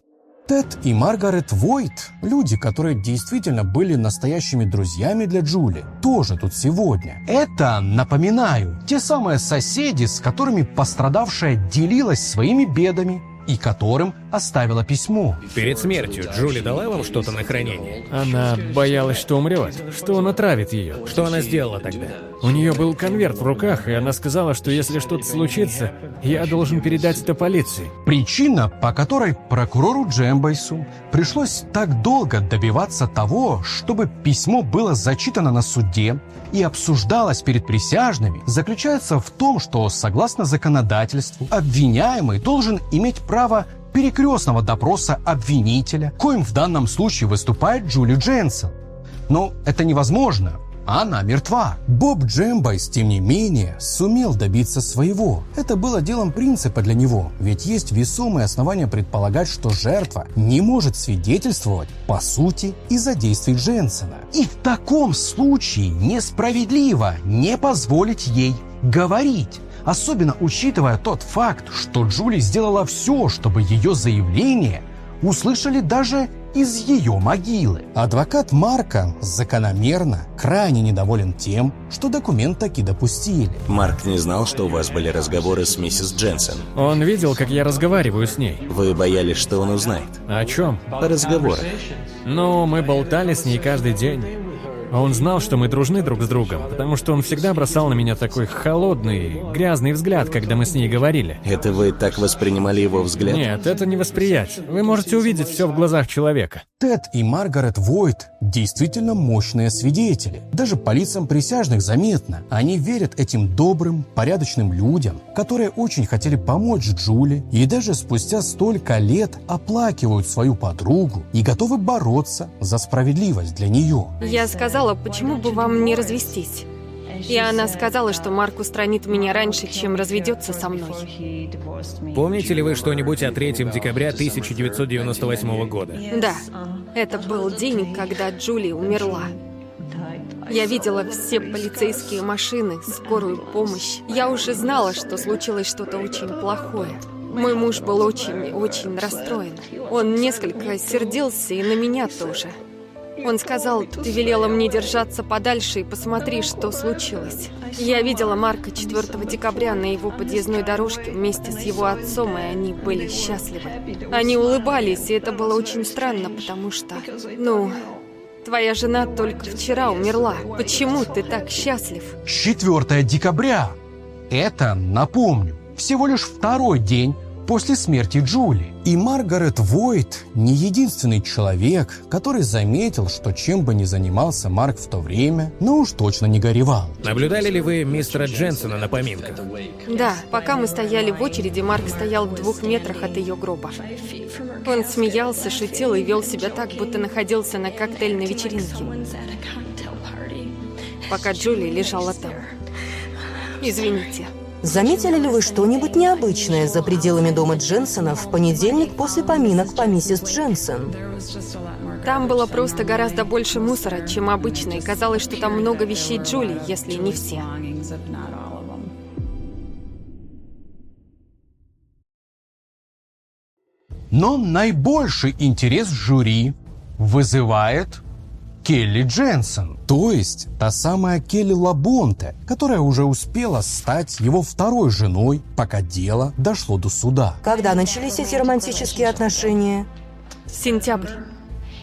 Тед и Маргарет Войт, люди, которые действительно были настоящими друзьями для Джули, тоже тут сегодня. Это, напоминаю, те самые соседи, с которыми пострадавшая делилась своими бедами и которым оставила письмо. Перед смертью Джули дала вам что-то на хранение? Она боялась, что умрет, что он отравит ее. Что она сделала тогда? У нее был конверт в руках, и она сказала, что если что-то случится, я должен передать это полиции. Причина, по которой прокурору Джембайсу пришлось так долго добиваться того, чтобы письмо было зачитано на суде и обсуждалось перед присяжными, заключается в том, что, согласно законодательству, обвиняемый должен иметь право перекрестного допроса обвинителя, коим в данном случае выступает Джули Дженсен. Но это невозможно. Она мертва. Боб Джембайс, тем не менее, сумел добиться своего. Это было делом принципа для него, ведь есть весомые основания предполагать, что жертва не может свидетельствовать, по сути, из-за действий Дженсена. И в таком случае несправедливо не позволить ей говорить. Особенно учитывая тот факт, что Джули сделала все, чтобы ее заявление услышали даже из ее могилы. Адвокат Марка закономерно крайне недоволен тем, что документ таки допустили. Марк не знал, что у вас были разговоры с миссис Дженсен. Он видел, как я разговариваю с ней. Вы боялись, что он узнает. О чем? Разговоры. Ну, мы болтали с ней каждый день. А он знал, что мы дружны друг с другом, потому что он всегда бросал на меня такой холодный, грязный взгляд, когда мы с ней говорили. Это вы так воспринимали его взгляд? Нет, это не восприять. Вы можете увидеть все в глазах человека. Тед и Маргарет Войт действительно мощные свидетели. Даже по лицам присяжных заметно. Они верят этим добрым, порядочным людям, которые очень хотели помочь Джули и даже спустя столько лет оплакивают свою подругу и готовы бороться за справедливость для нее. Я сказала, почему бы вам не развестись? И она сказала, что Марк устранит меня раньше, чем разведется со мной. Помните ли вы что-нибудь о 3 декабря 1998 года? Да, это был день, когда Джули умерла. Я видела все полицейские машины, скорую помощь. Я уже знала, что случилось что-то очень плохое. Мой муж был очень-очень расстроен. Он несколько сердился и на меня тоже. Он сказал, ты велела мне держаться подальше и посмотри, что случилось. Я видела Марка 4 декабря на его подъездной дорожке вместе с его отцом, и они были счастливы. Они улыбались, и это было очень странно, потому что, ну, твоя жена только вчера умерла. Почему ты так счастлив? 4 декабря. Это, напомню, всего лишь второй день после смерти Джули. И Маргарет Войт не единственный человек, который заметил, что чем бы ни занимался Марк в то время, но уж точно не горевал. Наблюдали ли вы мистера Дженсона на поминках? Да, пока мы стояли в очереди, Марк стоял в двух метрах от ее гроба. Он смеялся, шутил и вел себя так, будто находился на коктейльной вечеринке. Пока Джули лежала там. Извините. Заметили ли вы что-нибудь необычное за пределами дома Дженсона в понедельник после поминок по миссис Дженсен? Там было просто гораздо больше мусора, чем обычно, и казалось, что там много вещей Джули, если не все. Но наибольший интерес жюри вызывает Келли Дженсен, то есть та самая Келли Лабонте, которая уже успела стать его второй женой, пока дело дошло до суда. Когда начались эти романтические отношения? Сентябрь.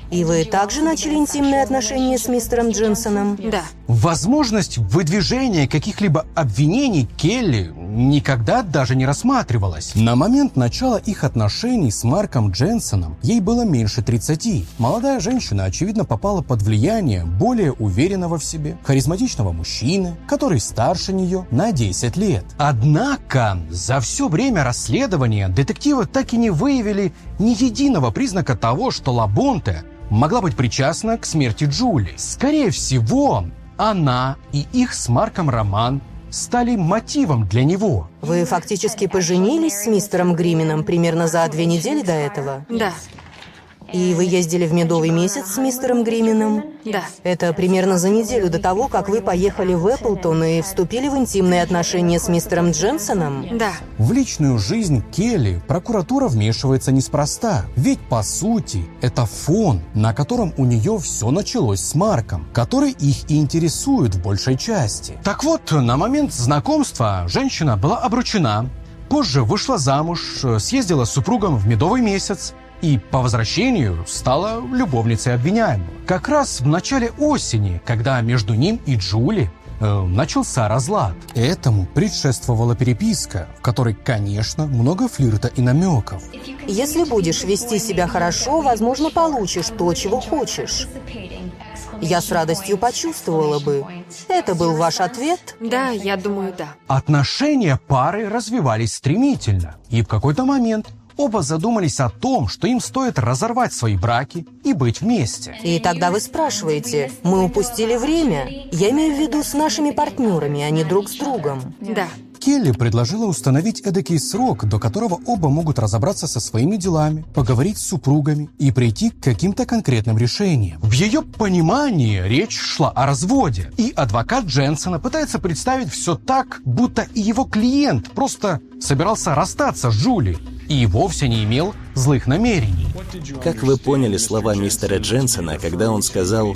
И вы также начали интимные отношения с мистером Дженсоном? Да. Возможность выдвижения каких-либо обвинений Келли никогда даже не рассматривалась. На момент начала их отношений с Марком Дженсоном ей было меньше 30. Молодая женщина, очевидно, попала под влияние более уверенного в себе, харизматичного мужчины, который старше нее на 10 лет. Однако за все время расследования детективы так и не выявили ни единого признака того, что Лабонте могла быть причастна к смерти Джули. Скорее всего, она и их с Марком роман стали мотивом для него. Вы фактически поженились с мистером Гримином примерно за две недели до этого? Да. И вы ездили в медовый месяц с мистером Гримином? Да. Это примерно за неделю до того, как вы поехали в Эпплтон и вступили в интимные отношения с мистером Дженсоном? Да. В личную жизнь Келли прокуратура вмешивается неспроста. Ведь, по сути, это фон, на котором у нее все началось с Марком, который их и интересует в большей части. Так вот, на момент знакомства женщина была обручена, Позже вышла замуж, э, съездила с супругом в медовый месяц и по возвращению стала любовницей обвиняемого. Как раз в начале осени, когда между ним и Джули э, начался разлад. Этому предшествовала переписка, в которой, конечно, много флирта и намеков. Если будешь вести себя хорошо, возможно, получишь то, чего хочешь. Я с радостью почувствовала бы. Это был ваш ответ? Да, я думаю, да. Отношения пары развивались стремительно, и в какой-то момент оба задумались о том, что им стоит разорвать свои браки и быть вместе. И тогда вы спрашиваете, мы упустили время? Я имею в виду с нашими партнерами, а не друг с другом. Да. Келли предложила установить эдакий срок, до которого оба могут разобраться со своими делами, поговорить с супругами и прийти к каким-то конкретным решениям. В ее понимании речь шла о разводе, и адвокат Дженсона пытается представить все так, будто и его клиент просто собирался расстаться с Джули и вовсе не имел злых намерений. Как вы поняли слова мистера Дженсона, когда он сказал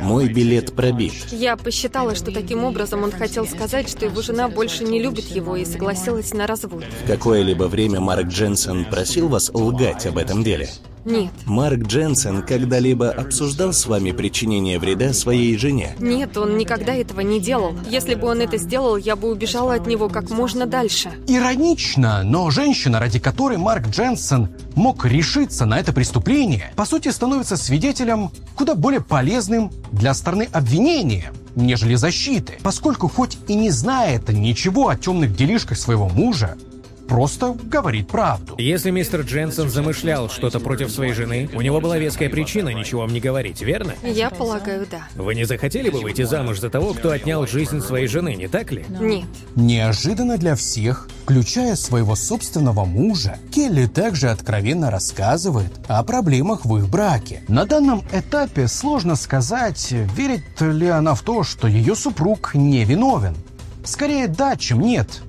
«Мой билет пробит»? Я посчитала, что таким образом он хотел сказать, что его жена больше не любит его и согласилась на развод. В какое-либо время Марк Дженсон просил вас лгать об этом деле? Нет. Марк Дженсен когда-либо обсуждал с вами причинение вреда своей жене? Нет, он никогда этого не делал. Если бы он это сделал, я бы убежала от него как можно дальше. Иронично, но женщина, ради которой Марк Дженсен мог решиться на это преступление, по сути становится свидетелем куда более полезным для стороны обвинения, нежели защиты, поскольку хоть и не знает ничего о темных делишках своего мужа, просто говорит правду. Если мистер Дженсен замышлял что-то против своей жены, у него была веская причина ничего вам не говорить, верно? Я полагаю, да. Вы не захотели бы выйти замуж за того, кто отнял жизнь своей жены, не так ли? Нет. Неожиданно для всех, включая своего собственного мужа, Келли также откровенно рассказывает о проблемах в их браке. На данном этапе сложно сказать, верит ли она в то, что ее супруг не виновен. Скорее да, чем нет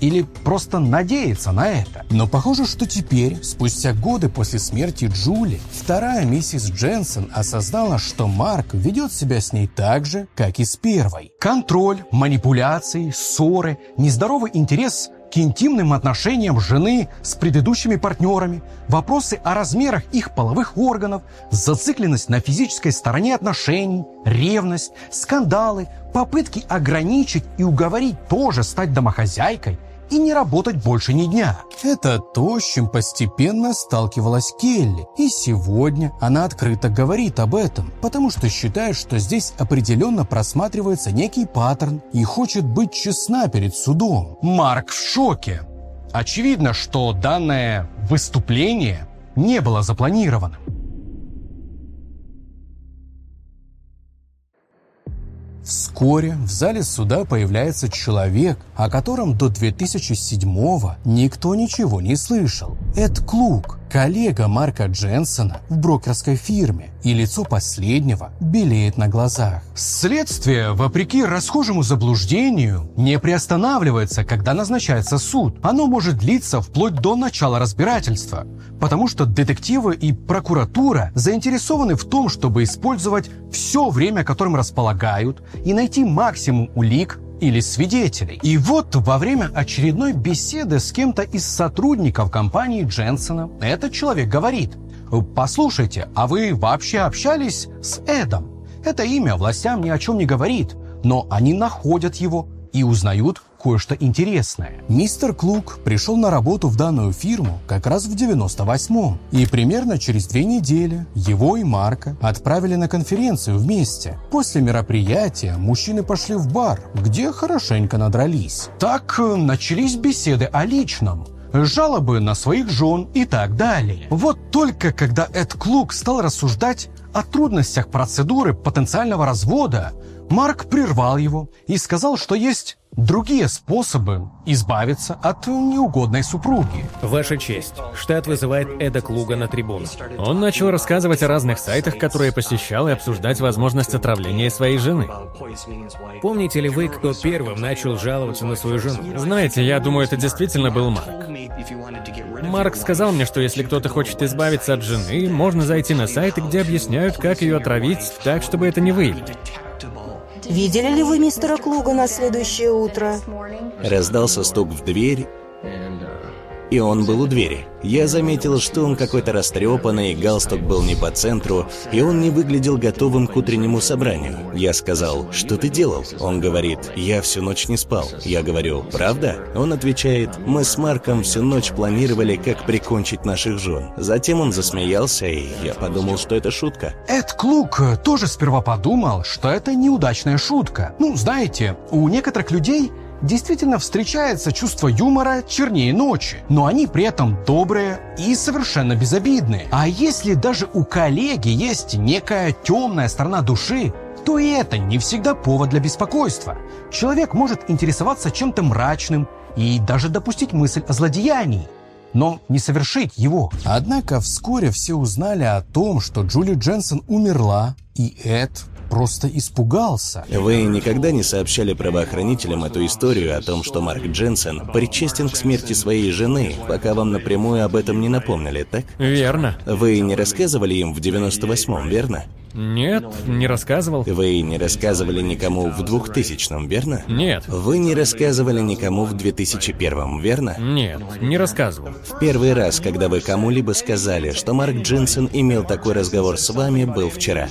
или просто надеяться на это. Но похоже, что теперь, спустя годы после смерти Джули, вторая миссис Дженсен осознала, что Марк ведет себя с ней так же, как и с первой. Контроль, манипуляции, ссоры, нездоровый интерес к интимным отношениям жены с предыдущими партнерами, вопросы о размерах их половых органов, зацикленность на физической стороне отношений, ревность, скандалы, попытки ограничить и уговорить тоже стать домохозяйкой и не работать больше ни дня. Это то, с чем постепенно сталкивалась Келли. И сегодня она открыто говорит об этом, потому что считает, что здесь определенно просматривается некий паттерн и хочет быть честна перед судом. Марк в шоке. Очевидно, что данное выступление не было запланированным. Вскоре в зале суда появляется человек, о котором до 2007-го никто ничего не слышал. Эд Клук, коллега Марка Дженсона в брокерской фирме, и лицо последнего белеет на глазах. Следствие, вопреки расхожему заблуждению, не приостанавливается, когда назначается суд. Оно может длиться вплоть до начала разбирательства, потому что детективы и прокуратура заинтересованы в том, чтобы использовать все время, которым располагают, и найти максимум улик или свидетелей. И вот во время очередной беседы с кем-то из сотрудников компании Дженсона этот человек говорит, «Послушайте, а вы вообще общались с Эдом? Это имя властям ни о чем не говорит, но они находят его и узнают кое-что интересное. Мистер Клук пришел на работу в данную фирму как раз в 98-м. И примерно через две недели его и Марка отправили на конференцию вместе. После мероприятия мужчины пошли в бар, где хорошенько надрались. Так э, начались беседы о личном жалобы на своих жен и так далее. Вот только когда Эд Клук стал рассуждать о трудностях процедуры потенциального развода, Марк прервал его и сказал, что есть другие способы избавиться от неугодной супруги. Ваша честь, штат вызывает Эда Клуга на трибуну. Он начал рассказывать о разных сайтах, которые посещал, и обсуждать возможность отравления своей жены. Помните ли вы, кто первым начал жаловаться на свою жену? Знаете, я думаю, это действительно был Марк. Марк сказал мне, что если кто-то хочет избавиться от жены, можно зайти на сайты, где объясняют, как ее отравить так, чтобы это не выявили. Видели ли вы мистера Клуга на следующее утро? Раздался стук в дверь, и он был у двери. Я заметил, что он какой-то растрепанный, галстук был не по центру, и он не выглядел готовым к утреннему собранию. Я сказал, что ты делал? Он говорит, я всю ночь не спал. Я говорю, правда? Он отвечает, мы с Марком всю ночь планировали, как прикончить наших жен. Затем он засмеялся, и я подумал, что это шутка. Эд Клук тоже сперва подумал, что это неудачная шутка. Ну, знаете, у некоторых людей действительно встречается чувство юмора чернее ночи, но они при этом добрые и совершенно безобидные. А если даже у коллеги есть некая темная сторона души, то и это не всегда повод для беспокойства. Человек может интересоваться чем-то мрачным и даже допустить мысль о злодеянии, но не совершить его. Однако вскоре все узнали о том, что Джули Дженсен умерла, и Эд просто испугался. Вы никогда не сообщали правоохранителям эту историю о том, что Марк Дженсен причастен к смерти своей жены, пока вам напрямую об этом не напомнили, так? Верно. Вы не рассказывали им в 98-м, верно? Нет, не рассказывал. Вы не рассказывали никому в 2000-м, верно? Нет. Вы не рассказывали никому в 2001-м, верно? Нет, не рассказывал. В первый раз, когда вы кому-либо сказали, что Марк Дженсен имел такой разговор с вами, был вчера.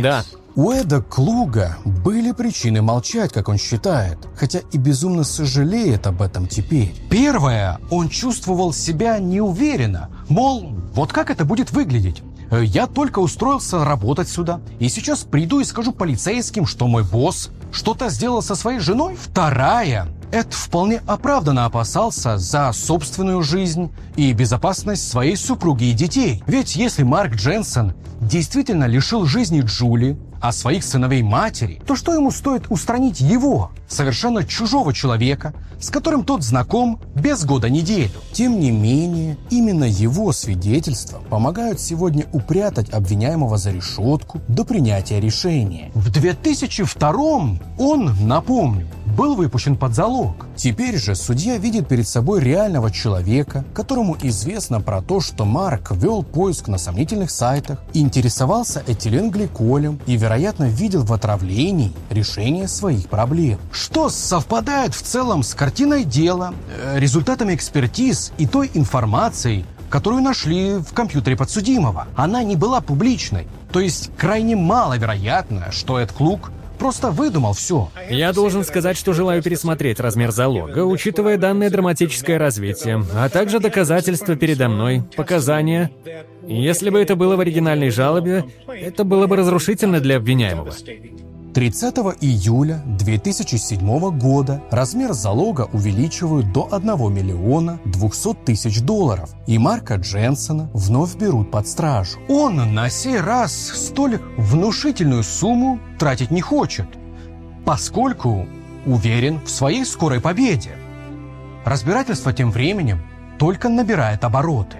Да. У Эда Клуга были причины молчать, как он считает, хотя и безумно сожалеет об этом теперь. Первое, он чувствовал себя неуверенно, мол, вот как это будет выглядеть. Э, Я только устроился работать сюда, и сейчас приду и скажу полицейским, что мой босс что-то сделал со своей женой. Вторая, Эд вполне оправданно опасался за собственную жизнь и безопасность своей супруги и детей. Ведь если Марк Дженсен действительно лишил жизни Джули, а своих сыновей матери, то что ему стоит устранить его, совершенно чужого человека, с которым тот знаком без года неделю? Тем не менее, именно его свидетельства помогают сегодня упрятать обвиняемого за решетку до принятия решения. В 2002 он, напомню, был выпущен под залог. Теперь же судья видит перед собой реального человека, которому известно про то, что Марк вел поиск на сомнительных сайтах, интересовался этиленгликолем и, вероятно, видел в отравлении решение своих проблем. Что совпадает в целом с картиной дела, э, результатами экспертиз и той информацией, которую нашли в компьютере подсудимого. Она не была публичной, то есть крайне маловероятно, что Эд Клук просто выдумал все. Я должен сказать, что желаю пересмотреть размер залога, учитывая данное драматическое развитие, а также доказательства передо мной, показания. Если бы это было в оригинальной жалобе, это было бы разрушительно для обвиняемого. 30 июля 2007 года размер залога увеличивают до 1 миллиона 200 тысяч долларов, и Марка Дженсона вновь берут под стражу. Он на сей раз столь внушительную сумму тратить не хочет, поскольку уверен в своей скорой победе. Разбирательство тем временем только набирает обороты.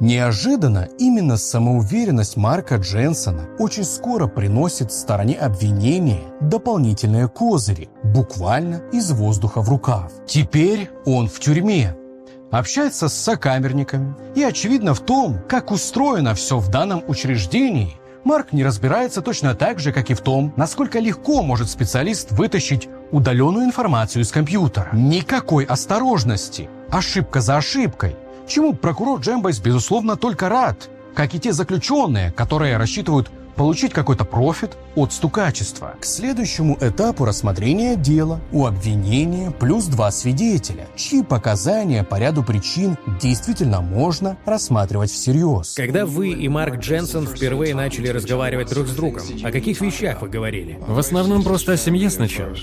Неожиданно именно самоуверенность Марка Дженсона очень скоро приносит стороне обвинения дополнительные козыри, буквально из воздуха в рукав. Теперь он в тюрьме, общается с сокамерниками, и очевидно в том, как устроено все в данном учреждении, Марк не разбирается точно так же, как и в том, насколько легко может специалист вытащить удаленную информацию из компьютера. Никакой осторожности, ошибка за ошибкой – чему прокурор Джембайс, безусловно, только рад, как и те заключенные, которые рассчитывают получить какой-то профит от стукачества. К следующему этапу рассмотрения дела у обвинения плюс два свидетеля, чьи показания по ряду причин действительно можно рассматривать всерьез. Когда вы и Марк Дженсен впервые начали разговаривать друг с другом, о каких вещах вы говорили? В основном просто о семье сначала.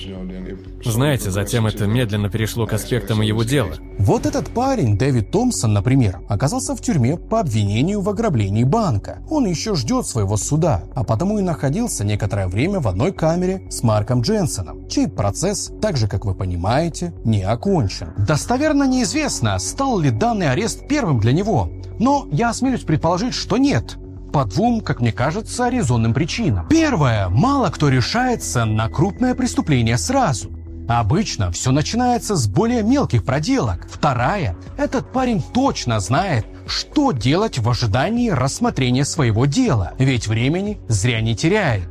Знаете, затем это медленно перешло к аспектам его дела. Вот этот парень, Дэвид Томпсон, например, оказался в тюрьме по обвинению в ограблении банка. Он еще ждет своего суда, а потому и находился некоторое время в одной камере с Марком Дженсоном, чей процесс, так же, как вы понимаете, не окончен. Достоверно неизвестно, стал ли данный арест первым для него, но я осмелюсь предположить, что нет – по двум, как мне кажется, резонным причинам. Первое. Мало кто решается на крупное преступление сразу. Обычно все начинается с более мелких проделок. Вторая. Этот парень точно знает, что делать в ожидании рассмотрения своего дела, ведь времени зря не теряет.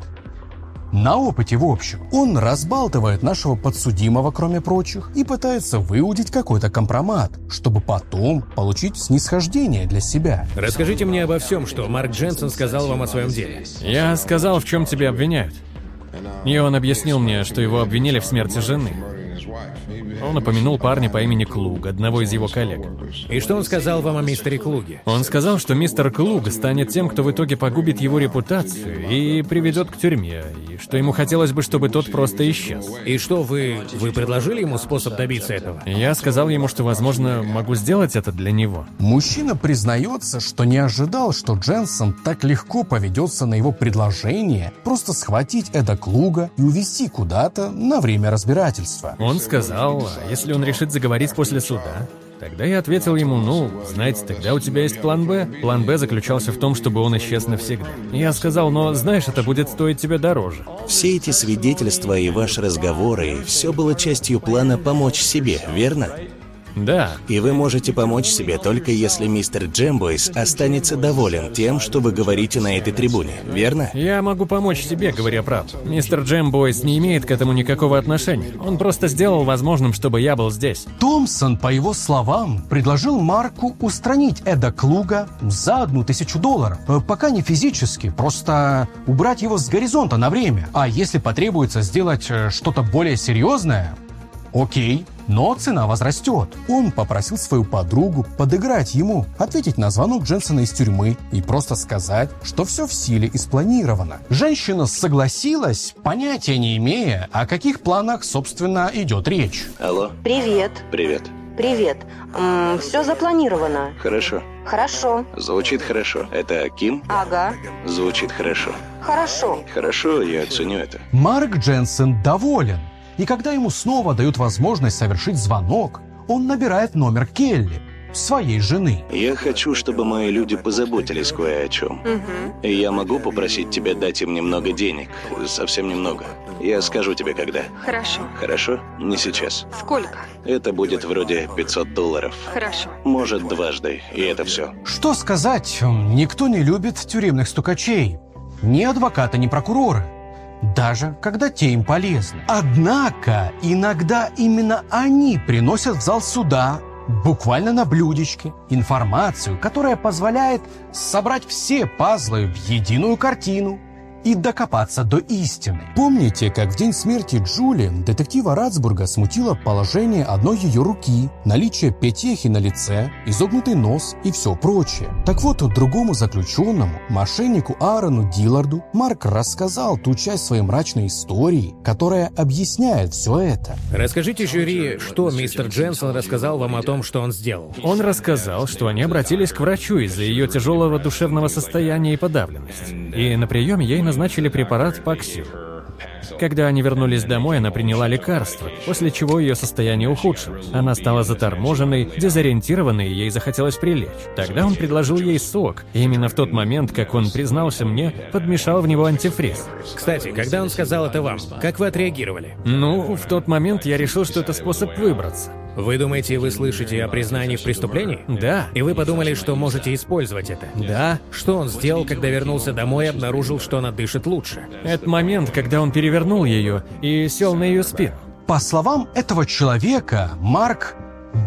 На опыте, в общем. Он разбалтывает нашего подсудимого, кроме прочих, и пытается выудить какой-то компромат, чтобы потом получить снисхождение для себя. Расскажите мне обо всем, что Марк Дженсен сказал вам о своем деле. Я сказал, в чем тебя обвиняют. И он объяснил мне, что его обвинили в смерти жены. Он упомянул парня по имени Клуг, одного из его коллег. И что он сказал вам о мистере Клуге? Он сказал, что мистер Клуг станет тем, кто в итоге погубит его репутацию и приведет к тюрьме, и что ему хотелось бы, чтобы тот просто исчез. И что, вы... вы предложили ему способ добиться этого? Я сказал ему, что, возможно, могу сделать это для него. Мужчина признается, что не ожидал, что Дженсон так легко поведется на его предложение просто схватить Эда Клуга и увезти куда-то на время разбирательства. Он сказал, если он решит заговорить после суда? Тогда я ответил ему, ну, знаете, тогда у тебя есть план «Б». План «Б» заключался в том, чтобы он исчез навсегда. Я сказал, но, знаешь, это будет стоить тебе дороже. Все эти свидетельства и ваши разговоры, все было частью плана помочь себе, верно? Да, И вы можете помочь себе только если мистер Джембойс останется доволен тем, что вы говорите на этой трибуне, верно? я могу помочь себе, говоря правду. Мистер Джем Бойс не имеет к этому никакого отношения. Он просто сделал возможным, чтобы я был здесь. Томпсон, по его словам, предложил Марку устранить Эда Клуга за одну тысячу долларов. Э, Пока не физически, просто убрать его с горизонта на время. А если потребуется сделать э, что-то более серьезное, окей, но цена возрастет. Он попросил свою подругу подыграть ему, ответить на звонок Дженсона из тюрьмы и просто сказать, что все в силе и спланировано. Женщина согласилась, понятия не имея, о каких планах, собственно, идет речь. Алло, Привет. привет. Привет. все запланировано. Хорошо. Хорошо. Звучит хорошо. Это Ким? Ага. Звучит хорошо. Хорошо. Хорошо, я ценю это. Марк Дженсен доволен. И когда ему снова дают возможность совершить звонок, он набирает номер Келли, своей жены. Я хочу, чтобы мои люди позаботились кое о чем. И я могу попросить тебя дать им немного денег. Совсем немного. Я скажу тебе, когда. Хорошо. Хорошо? Не сейчас. Сколько? Это будет вроде 500 долларов. Хорошо. Может, дважды. И это все. Что сказать, никто не любит тюремных стукачей. Ни адвоката, ни прокурора. Даже когда те им полезны. Однако, иногда именно они приносят в зал суда буквально на блюдечке информацию, которая позволяет собрать все пазлы в единую картину и докопаться до истины. Помните, как в день смерти Джули детектива Ратсбурга смутило положение одной ее руки, наличие петехи на лице, изогнутый нос и все прочее? Так вот, другому заключенному, мошеннику Аарону Дилларду, Марк рассказал ту часть своей мрачной истории, которая объясняет все это. Расскажите жюри, что мистер Дженсон рассказал вам о том, что он сделал. Он рассказал, что они обратились к врачу из-за ее тяжелого душевного состояния и подавленности. И на приеме ей назначили препарат Паксил. Когда они вернулись домой, она приняла лекарство, после чего ее состояние ухудшилось. Она стала заторможенной, дезориентированной, и ей захотелось прилечь. Тогда он предложил ей сок, и именно в тот момент, как он признался мне, подмешал в него антифриз. Кстати, когда он сказал это вам, как вы отреагировали? Ну, в тот момент я решил, что это способ выбраться. Вы думаете, вы слышите о признании в преступлении? Да. И вы подумали, что можете использовать это? Да. Что он сделал, когда вернулся домой и обнаружил, что она дышит лучше? Это момент, когда он перевернул ее и сел на ее спину. По словам этого человека, Марк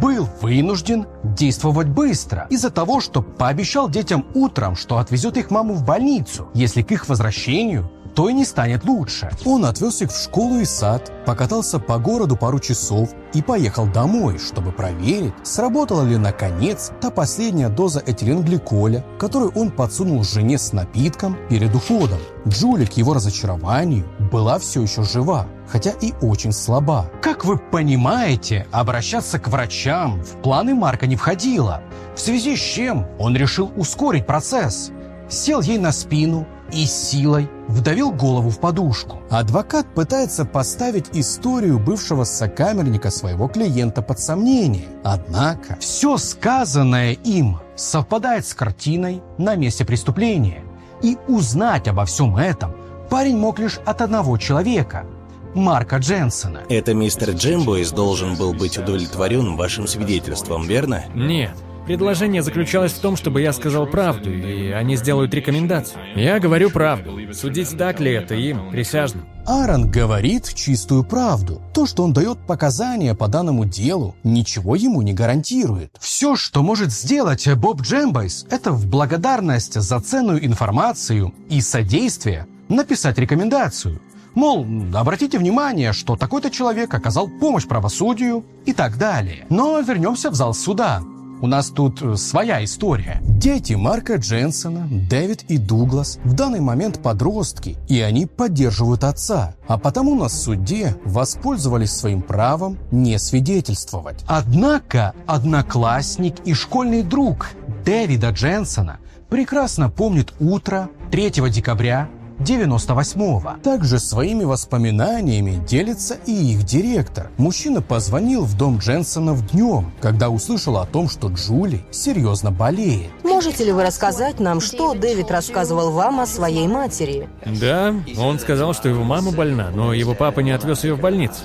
был вынужден действовать быстро из-за того, что пообещал детям утром, что отвезет их маму в больницу, если к их возвращению то и не станет лучше. Он отвез их в школу и сад, покатался по городу пару часов и поехал домой, чтобы проверить, сработала ли наконец та последняя доза этиленгликоля, которую он подсунул жене с напитком перед уходом. Джули, к его разочарованию, была все еще жива, хотя и очень слаба. Как вы понимаете, обращаться к врачам в планы Марка не входило, в связи с чем он решил ускорить процесс. Сел ей на спину и силой вдавил голову в подушку. Адвокат пытается поставить историю бывшего сокамерника своего клиента под сомнение. Однако все сказанное им совпадает с картиной на месте преступления. И узнать обо всем этом парень мог лишь от одного человека – Марка Дженсона. Это мистер Джембойс должен был быть удовлетворен вашим свидетельством, верно? Нет. Предложение заключалось в том, чтобы я сказал правду, и они сделают рекомендацию. Я говорю правду. Судить так ли это им, присяжным. Аарон говорит чистую правду. То, что он дает показания по данному делу, ничего ему не гарантирует. Все, что может сделать Боб Джембайс, это в благодарность за ценную информацию и содействие написать рекомендацию. Мол, обратите внимание, что такой-то человек оказал помощь правосудию и так далее. Но вернемся в зал суда. У нас тут э, своя история. Дети Марка Дженсона, Дэвид и Дуглас в данный момент подростки, и они поддерживают отца. А потому на суде воспользовались своим правом не свидетельствовать. Однако одноклассник и школьный друг Дэвида Дженсона прекрасно помнит утро 3 декабря 98-го. Также своими воспоминаниями делится и их директор. Мужчина позвонил в дом Дженсонов днем, когда услышал о том, что Джули серьезно болеет. Можете ли вы рассказать нам, что Дэвид рассказывал вам о своей матери? Да, он сказал, что его мама больна, но его папа не отвез ее в больницу.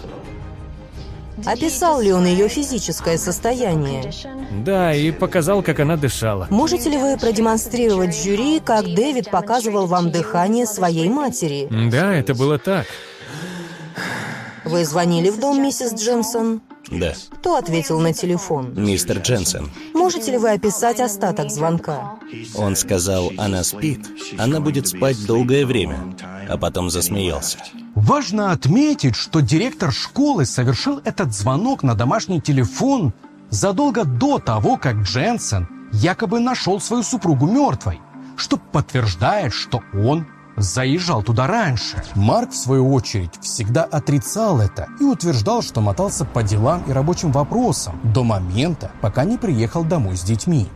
Описал ли он ее физическое состояние? Да, и показал, как она дышала. Можете ли вы продемонстрировать жюри, как Дэвид показывал вам дыхание своей матери? Да, это было так. Вы звонили в дом миссис Дженсон? Да, Кто ответил на телефон? мистер Дженсен. Можете ли вы описать остаток звонка? Он сказал, она спит, она будет спать долгое время, а потом засмеялся. Важно отметить, что директор школы совершил этот звонок на домашний телефон задолго до того, как Дженсен якобы нашел свою супругу мертвой, что подтверждает, что он заезжал туда раньше. Марк, в свою очередь, всегда отрицал это и утверждал, что мотался по делам и рабочим вопросам до момента, пока не приехал домой с детьми.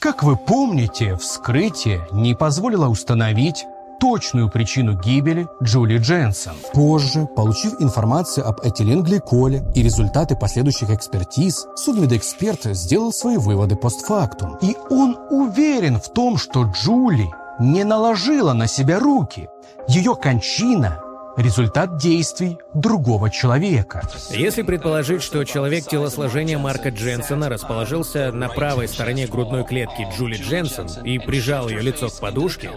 Как вы помните, вскрытие не позволило установить точную причину гибели Джули Дженсон. Позже, получив информацию об этиленгликоле и результаты последующих экспертиз, судмедэксперт сделал свои выводы постфактум. И он уверен в том, что Джули не наложила на себя руки. Ее кончина – результат действий другого человека. Если предположить, что человек телосложения Марка Дженсона расположился на правой стороне грудной клетки Джули Дженсон и прижал ее лицо к подушке,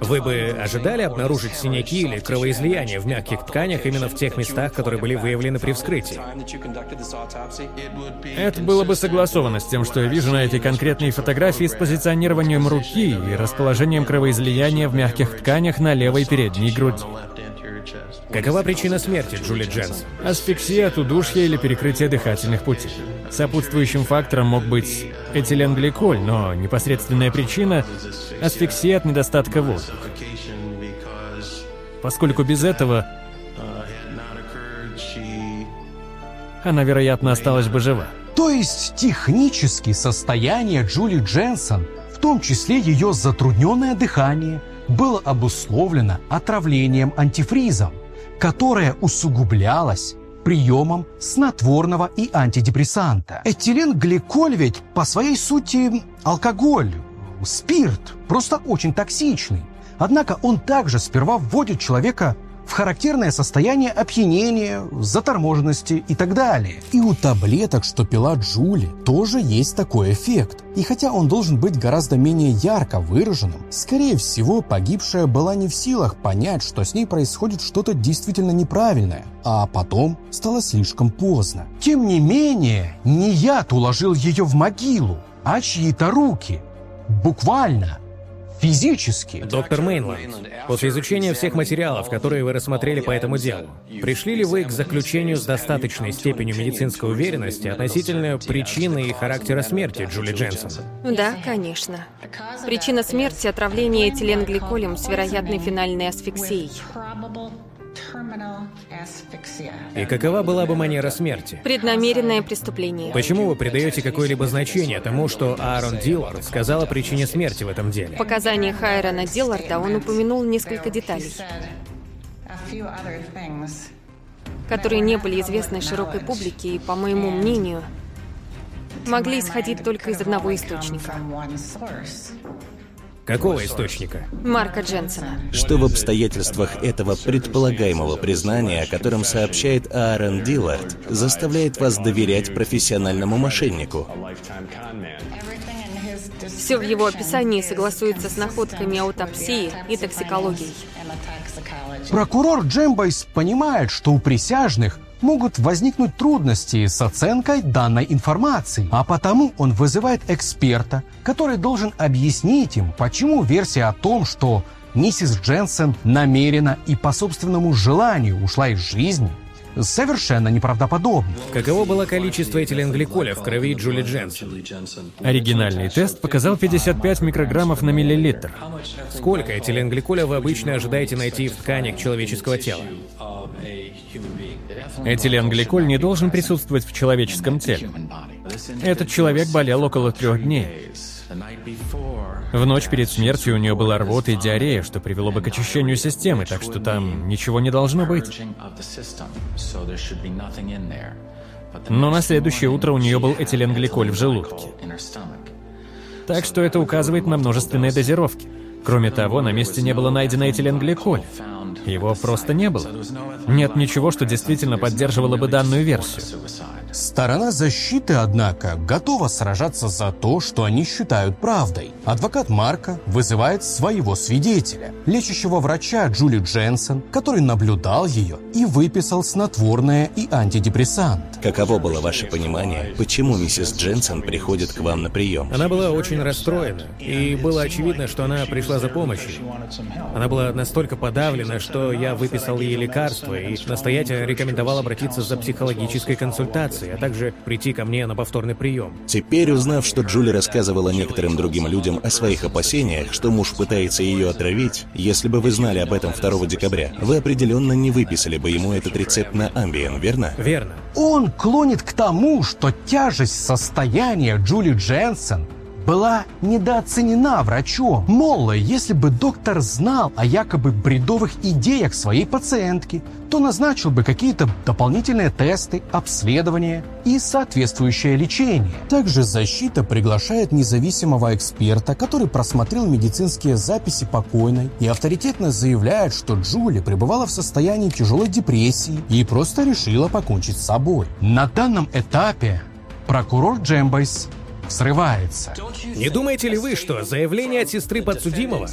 вы бы ожидали обнаружить синяки или кровоизлияния в мягких тканях именно в тех местах, которые были выявлены при вскрытии? Это было бы согласовано с тем, что я вижу на этой конкретной фотографии с позиционированием руки и расположением кровоизлияния в мягких тканях на левой передней груди. Какова причина смерти Джули Дженсон? Асфиксия от удушья или перекрытие дыхательных путей. Сопутствующим фактором мог быть этиленгликоль, но непосредственная причина – асфиксия от недостатка воздуха. Поскольку без этого она, вероятно, осталась бы жива. То есть технически состояние Джули Дженсон, в том числе ее затрудненное дыхание, было обусловлено отравлением антифризом, которое усугублялось приемом снотворного и антидепрессанта. Этиленгликоль ведь по своей сути алкоголь, спирт, просто очень токсичный. Однако он также сперва вводит человека в характерное состояние опьянения, заторможенности и так далее. И у таблеток, что пила Джули, тоже есть такой эффект. И хотя он должен быть гораздо менее ярко выраженным, скорее всего, погибшая была не в силах понять, что с ней происходит что-то действительно неправильное, а потом стало слишком поздно. Тем не менее, не яд уложил ее в могилу, а чьи-то руки. Буквально. Физически. Доктор Мейнланд, после изучения всех материалов, которые вы рассмотрели по этому делу, пришли ли вы к заключению с достаточной степенью медицинской уверенности относительно причины и характера смерти Джули Дженсон? Да, конечно. Причина смерти – отравление этиленгликолем с вероятной финальной асфиксией. И какова была бы манера смерти? Преднамеренное преступление. Почему вы придаете какое-либо значение тому, что Аарон Диллард сказал о причине смерти в этом деле? В показаниях Айрона Дилларда он упомянул несколько деталей, которые не были известны широкой публике и, по моему мнению, могли исходить только из одного источника. Какого источника? Марка Дженсона. Что в обстоятельствах этого предполагаемого признания, о котором сообщает Аарон Диллард, заставляет вас доверять профессиональному мошеннику? Все в его описании согласуется с находками аутопсии и токсикологией. Прокурор Джембойс понимает, что у присяжных могут возникнуть трудности с оценкой данной информации, а потому он вызывает эксперта, который должен объяснить им, почему версия о том, что миссис Дженсен намеренно и по собственному желанию ушла из жизни, совершенно неправдоподобна. Каково было количество этиленгликоля в крови Джули Дженсон? Оригинальный тест показал 55 микрограммов на миллилитр. Сколько этиленгликоля вы обычно ожидаете найти в тканях человеческого тела? Этиленгликоль не должен присутствовать в человеческом теле. Этот человек болел около трех дней. В ночь перед смертью у нее была рвота и диарея, что привело бы к очищению системы, так что там ничего не должно быть. Но на следующее утро у нее был этиленгликоль в желудке. Так что это указывает на множественные дозировки. Кроме того, на месте не было найдено этиленгликоля. Его просто не было. Нет ничего, что действительно поддерживало бы данную версию. Сторона защиты, однако, готова сражаться за то, что они считают правдой. Адвокат Марка вызывает своего свидетеля, лечащего врача Джули Дженсен, который наблюдал ее и выписал снотворное и антидепрессант. Каково было ваше понимание, почему миссис Дженсен приходит к вам на прием? Она была очень расстроена, и было очевидно, что она пришла за помощью. Она была настолько подавлена, что я выписал ей лекарства и настоятельно рекомендовал обратиться за психологической консультацией, а также прийти ко мне на повторный прием. Теперь, узнав, что Джули рассказывала некоторым другим людям о своих опасениях, что муж пытается ее отравить, если бы вы знали об этом 2 декабря, вы определенно не выписали бы ему этот рецепт на Ambien, верно? Верно. Он клонит к тому, что тяжесть состояния Джули Дженсен была недооценена врачом. Мол, если бы доктор знал о якобы бредовых идеях своей пациентки, то назначил бы какие-то дополнительные тесты, обследования и соответствующее лечение. Также защита приглашает независимого эксперта, который просмотрел медицинские записи покойной и авторитетно заявляет, что Джули пребывала в состоянии тяжелой депрессии и просто решила покончить с собой. На данном этапе прокурор Джембайс срывается. Не думаете ли вы, что заявление от сестры подсудимого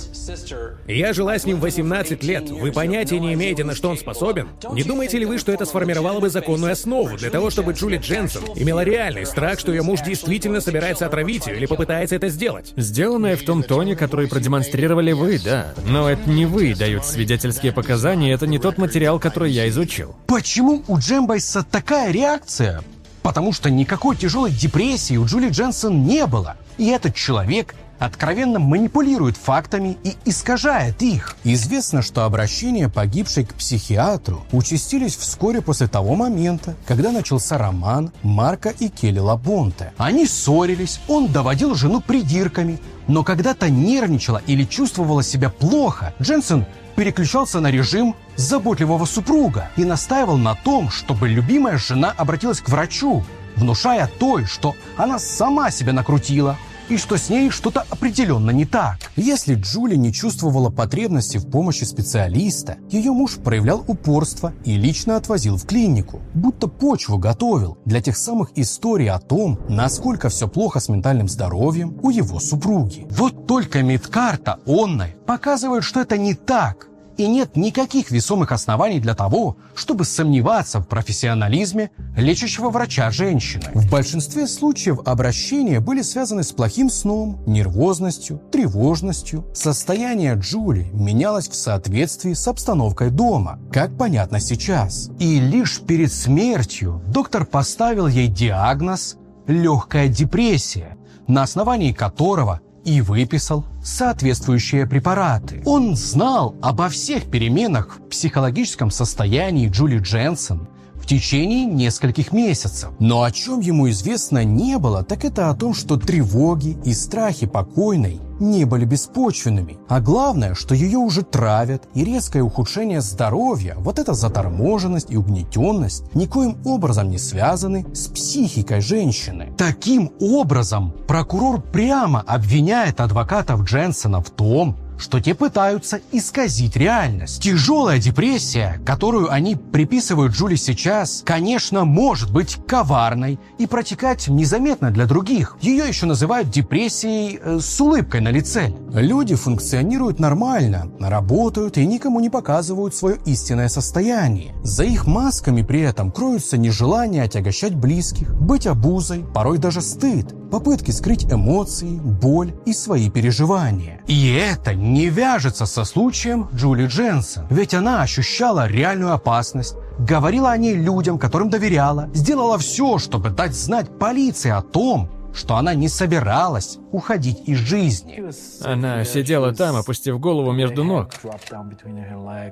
«Я жила с ним 18 лет, вы понятия не имеете, на что он способен» Не думаете ли вы, что это сформировало бы законную основу для того, чтобы Джули Дженсен имела реальный страх, что ее муж действительно собирается отравить ее или попытается это сделать? Сделанное в том тоне, который продемонстрировали вы, да. Но это не вы даете свидетельские показания, это не тот материал, который я изучил. Почему у Джембайса такая реакция? Потому что никакой тяжелой депрессии у Джули Дженсен не было. И этот человек откровенно манипулирует фактами и искажает их. Известно, что обращения погибшей к психиатру участились вскоре после того момента, когда начался роман Марка и Келли Лабонте. Они ссорились, он доводил жену придирками, но когда-то нервничала или чувствовала себя плохо, Дженсен переключался на режим заботливого супруга и настаивал на том, чтобы любимая жена обратилась к врачу, внушая той, что она сама себя накрутила и что с ней что-то определенно не так. Если Джули не чувствовала потребности в помощи специалиста, ее муж проявлял упорство и лично отвозил в клинику, будто почву готовил для тех самых историй о том, насколько все плохо с ментальным здоровьем у его супруги. Вот только медкарта Онны показывает, что это не так – и нет никаких весомых оснований для того, чтобы сомневаться в профессионализме лечащего врача женщины. В большинстве случаев обращения были связаны с плохим сном, нервозностью, тревожностью. Состояние Джули менялось в соответствии с обстановкой дома, как понятно сейчас. И лишь перед смертью доктор поставил ей диагноз «легкая депрессия», на основании которого и выписал соответствующие препараты. Он знал обо всех переменах в психологическом состоянии Джули Дженсен в течение нескольких месяцев. Но о чем ему известно не было, так это о том, что тревоги и страхи покойной не были беспочвенными. А главное, что ее уже травят, и резкое ухудшение здоровья, вот эта заторможенность и угнетенность, никоим образом не связаны с психикой женщины. Таким образом, прокурор прямо обвиняет адвокатов Дженсона в том, что те пытаются исказить реальность. Тяжелая депрессия, которую они приписывают Джули сейчас, конечно, может быть коварной и протекать незаметно для других. Ее еще называют депрессией э, с улыбкой на лице. Люди функционируют нормально, работают и никому не показывают свое истинное состояние. За их масками при этом кроются нежелание отягощать близких, быть обузой, порой даже стыд, попытки скрыть эмоции, боль и свои переживания. И это не вяжется со случаем Джули Дженсен, ведь она ощущала реальную опасность, говорила о ней людям, которым доверяла, сделала все, чтобы дать знать полиции о том, что она не собиралась уходить из жизни. Она сидела там, опустив голову между ног.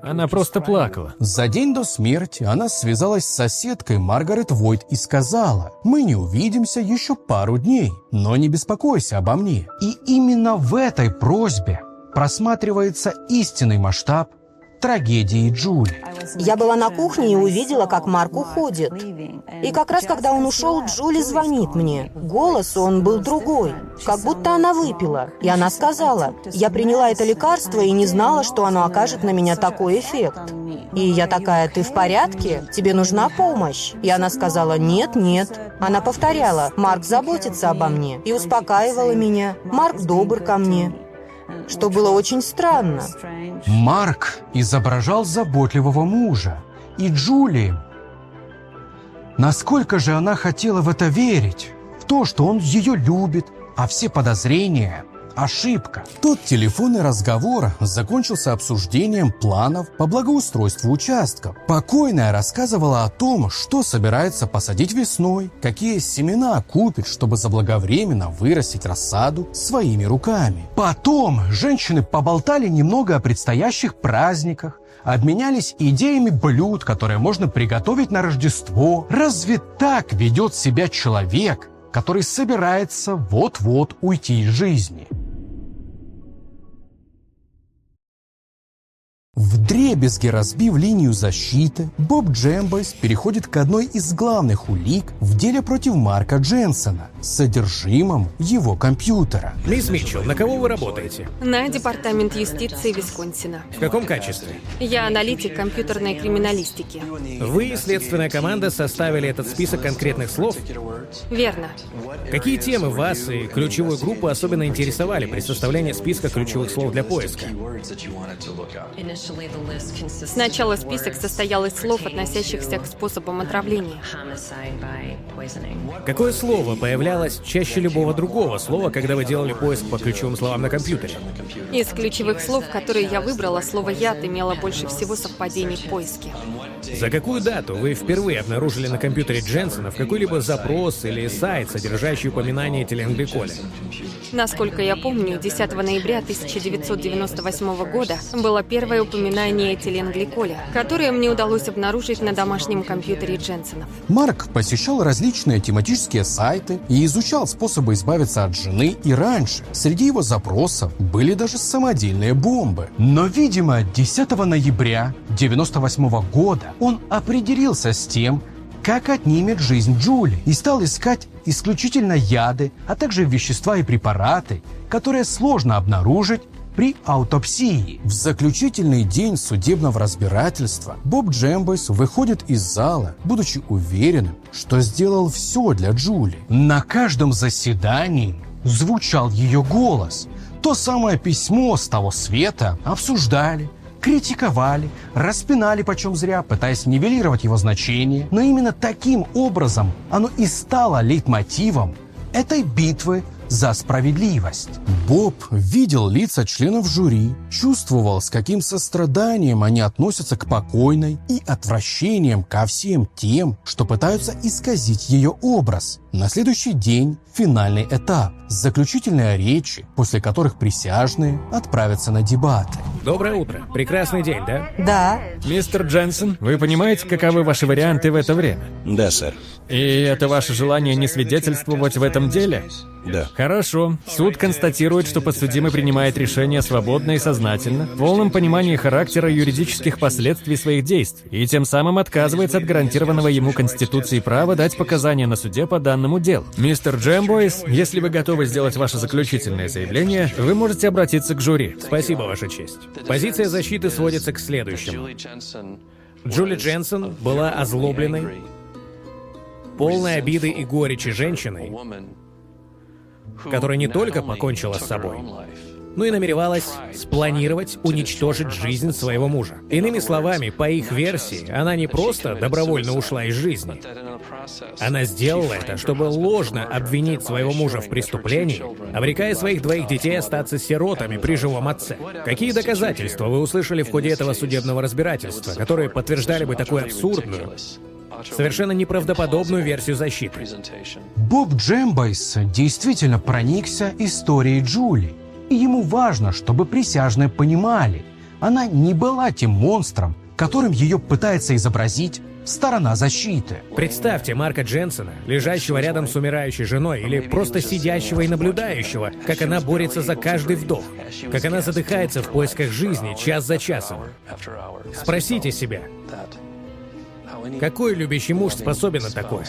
Она просто плакала. За день до смерти она связалась с соседкой Маргарет Войт и сказала, «Мы не увидимся еще пару дней, но не беспокойся обо мне». И именно в этой просьбе просматривается истинный масштаб трагедии Джули. Я была на кухне и увидела, как Марк уходит. И как раз когда он ушел, Джули звонит мне. Голос он был другой, как будто она выпила. И она сказала, я приняла это лекарство и не знала, что оно окажет на меня такой эффект. И я такая, ты в порядке? Тебе нужна помощь? И она сказала, нет, нет. Она повторяла, Марк заботится обо мне и успокаивала меня. Марк добр ко мне что было очень странно. Марк изображал заботливого мужа, и Джули... Насколько же она хотела в это верить? В то, что он ее любит, а все подозрения Ошибка. Тот телефонный разговор закончился обсуждением планов по благоустройству участков. Покойная рассказывала о том, что собирается посадить весной, какие семена купит, чтобы заблаговременно вырастить рассаду своими руками. Потом женщины поболтали немного о предстоящих праздниках, обменялись идеями блюд, которые можно приготовить на Рождество. Разве так ведет себя человек, который собирается вот-вот уйти из жизни? В дребезге разбив линию защиты, Боб Джембойс переходит к одной из главных улик в деле против Марка Дженсона – содержимым его компьютера. Мисс Митчелл, на кого вы работаете? На Департамент юстиции Висконсина. В каком качестве? Я аналитик компьютерной криминалистики. Вы и следственная команда составили этот список конкретных слов? Верно. Какие темы вас и ключевую группу особенно интересовали при составлении списка ключевых слов для поиска? Сначала список состоял из слов, относящихся к способам отравления. Какое слово появлялось чаще любого другого слова, когда вы делали поиск по ключевым словам на компьютере? Из ключевых слов, которые я выбрала, слово «яд» имело больше всего совпадений в поиске. За какую дату вы впервые обнаружили на компьютере Дженсона в какой-либо запрос или сайт, содержащий упоминание теленгликоля? Насколько я помню, 10 ноября 1998 года было первое упоминание этиленгликоля, которое мне удалось обнаружить на домашнем компьютере Дженсонов. Марк посещал различные тематические сайты и изучал способы избавиться от жены и раньше. Среди его запросов были даже самодельные бомбы. Но, видимо, 10 ноября 1998 года он определился с тем, как отнимет жизнь Джули, и стал искать исключительно яды, а также вещества и препараты, которые сложно обнаружить при аутопсии. В заключительный день судебного разбирательства Боб Джембойс выходит из зала, будучи уверенным, что сделал все для Джули. На каждом заседании звучал ее голос. То самое письмо с того света обсуждали, критиковали, распинали почем зря, пытаясь нивелировать его значение. Но именно таким образом оно и стало лейтмотивом этой битвы за справедливость. Боб видел лица членов жюри, чувствовал, с каким состраданием они относятся к покойной и отвращением ко всем тем, что пытаются исказить ее образ. На следующий день финальный этап – заключительные речи, после которых присяжные отправятся на дебаты. Доброе утро. Прекрасный день, да? Да. Мистер Дженсен, вы понимаете, каковы ваши варианты в это время? Да, сэр. И это ваше желание не свидетельствовать в этом деле? Да. Хорошо. Суд констатирует, что подсудимый принимает решение свободно и сознательно, в полном понимании характера юридических последствий своих действий, и тем самым отказывается от гарантированного ему Конституцией права дать показания на суде по данному делу. Мистер Джембойс, если вы готовы сделать ваше заключительное заявление, вы можете обратиться к жюри. Спасибо, Ваша честь. Позиция защиты сводится к следующему. Джули Дженсен была озлобленной, полной обиды и горечи женщиной, которая не только покончила с собой, но и намеревалась спланировать уничтожить жизнь своего мужа. Иными словами, по их версии, она не просто добровольно ушла из жизни. Она сделала это, чтобы ложно обвинить своего мужа в преступлении, обрекая своих двоих детей остаться сиротами при живом отце. Какие доказательства вы услышали в ходе этого судебного разбирательства, которые подтверждали бы такую абсурдную, совершенно неправдоподобную версию защиты? Боб Джембайс действительно проникся историей Джули. И ему важно, чтобы присяжные понимали, она не была тем монстром, которым ее пытается изобразить сторона защиты. Представьте Марка Дженсона, лежащего рядом с умирающей женой, или просто сидящего и наблюдающего, как она борется за каждый вдох, как она задыхается в поисках жизни час за часом. Спросите себя, какой любящий муж способен на такое?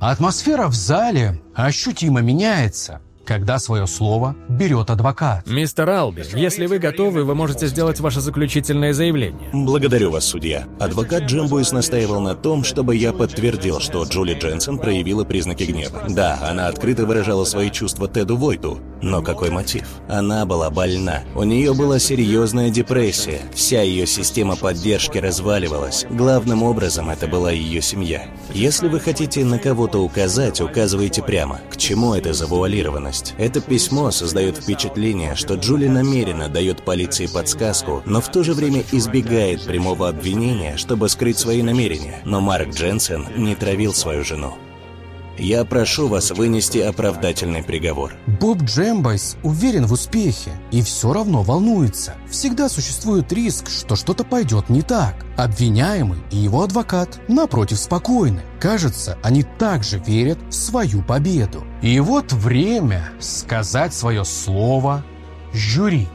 Атмосфера в зале ощутимо меняется, когда свое слово берет адвокат. Мистер Алби, если вы готовы, вы можете сделать ваше заключительное заявление. Благодарю вас, судья. Адвокат Джим Бойс настаивал на том, чтобы я подтвердил, что Джули Дженсен проявила признаки гнева. Да, она открыто выражала свои чувства Теду Войту. Но какой мотив? Она была больна. У нее была серьезная депрессия. Вся ее система поддержки разваливалась. Главным образом это была ее семья. Если вы хотите на кого-то указать, указывайте прямо. К чему это завуалированность? Это письмо создает впечатление, что Джули намеренно дает полиции подсказку, но в то же время избегает прямого обвинения, чтобы скрыть свои намерения. Но Марк Дженсен не травил свою жену. Я прошу вас вынести оправдательный приговор. Боб Джембайс уверен в успехе и все равно волнуется. Всегда существует риск, что что-то пойдет не так. Обвиняемый и его адвокат, напротив, спокойны. Кажется, они также верят в свою победу. И вот время сказать свое слово жюри.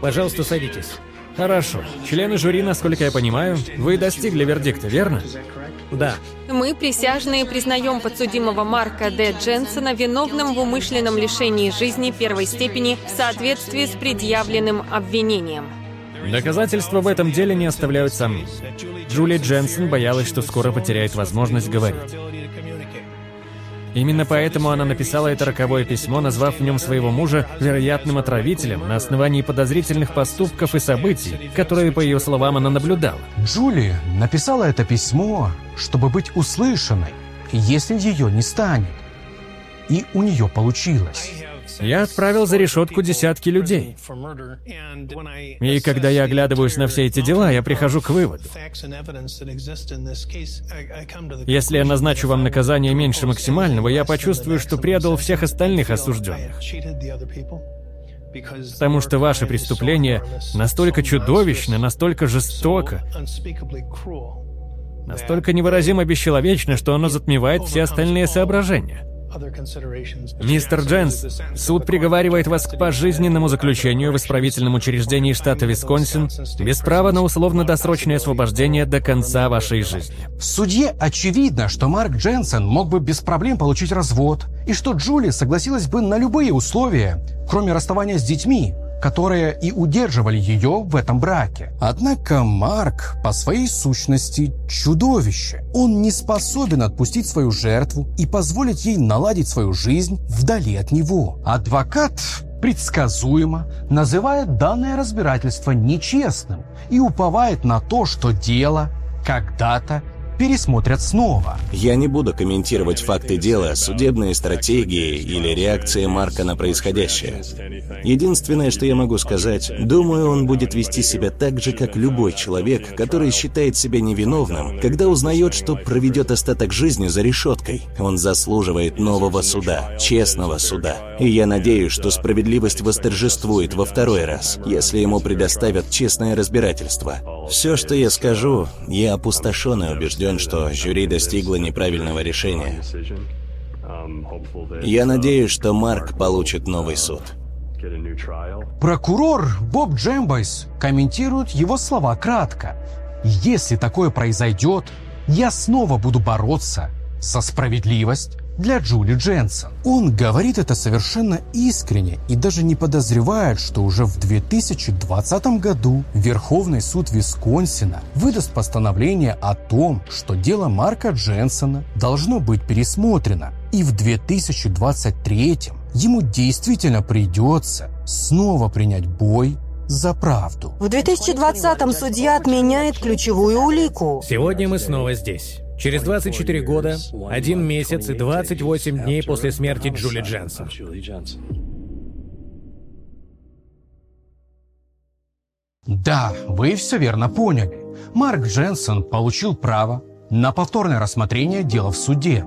Пожалуйста, садитесь. Хорошо. Члены жюри, насколько я понимаю, вы достигли вердикта, верно? Да. Мы, присяжные, признаем подсудимого Марка Д. Дженсона виновным в умышленном лишении жизни первой степени в соответствии с предъявленным обвинением. Доказательства в этом деле не оставляют сомнений. Джули Дженсен боялась, что скоро потеряет возможность говорить. Именно поэтому она написала это роковое письмо, назвав в нем своего мужа вероятным отравителем на основании подозрительных поступков и событий, которые, по ее словам, она наблюдала. Джули написала это письмо, чтобы быть услышанной, если ее не станет. И у нее получилось. Я отправил за решетку десятки людей. И когда я оглядываюсь на все эти дела, я прихожу к выводу. Если я назначу вам наказание меньше максимального, я почувствую, что предал всех остальных осужденных. Потому что ваше преступление настолько чудовищно, настолько жестоко, настолько невыразимо бесчеловечно, что оно затмевает все остальные соображения. Мистер Дженс, суд приговаривает вас к пожизненному заключению в исправительном учреждении штата Висконсин без права на условно-досрочное освобождение до конца вашей жизни. Судье очевидно, что Марк Дженсен мог бы без проблем получить развод, и что Джули согласилась бы на любые условия, кроме расставания с детьми, которые и удерживали ее в этом браке. Однако Марк по своей сущности чудовище. Он не способен отпустить свою жертву и позволить ей наладить свою жизнь вдали от него. Адвокат предсказуемо называет данное разбирательство нечестным и уповает на то, что дело когда-то пересмотрят снова. Я не буду комментировать факты дела, судебные стратегии или реакции Марка на происходящее. Единственное, что я могу сказать, думаю, он будет вести себя так же, как любой человек, который считает себя невиновным, когда узнает, что проведет остаток жизни за решеткой. Он заслуживает нового суда, честного суда. И я надеюсь, что справедливость восторжествует во второй раз, если ему предоставят честное разбирательство. Все, что я скажу, я опустошен и убежден, что жюри достигло неправильного решения. Я надеюсь, что Марк получит новый суд. Прокурор Боб Джембайс комментирует его слова кратко. «Если такое произойдет, я снова буду бороться со справедливость для Джули Дженсон. Он говорит это совершенно искренне и даже не подозревает, что уже в 2020 году Верховный суд Висконсина выдаст постановление о том, что дело Марка Дженсона должно быть пересмотрено. И в 2023 ему действительно придется снова принять бой за правду. В 2020-м судья отменяет ключевую улику. Сегодня мы снова здесь. Через 24 года, один месяц и 28 дней после смерти Джули Дженсон. Да, вы все верно поняли. Марк Дженсон получил право на повторное рассмотрение дела в суде.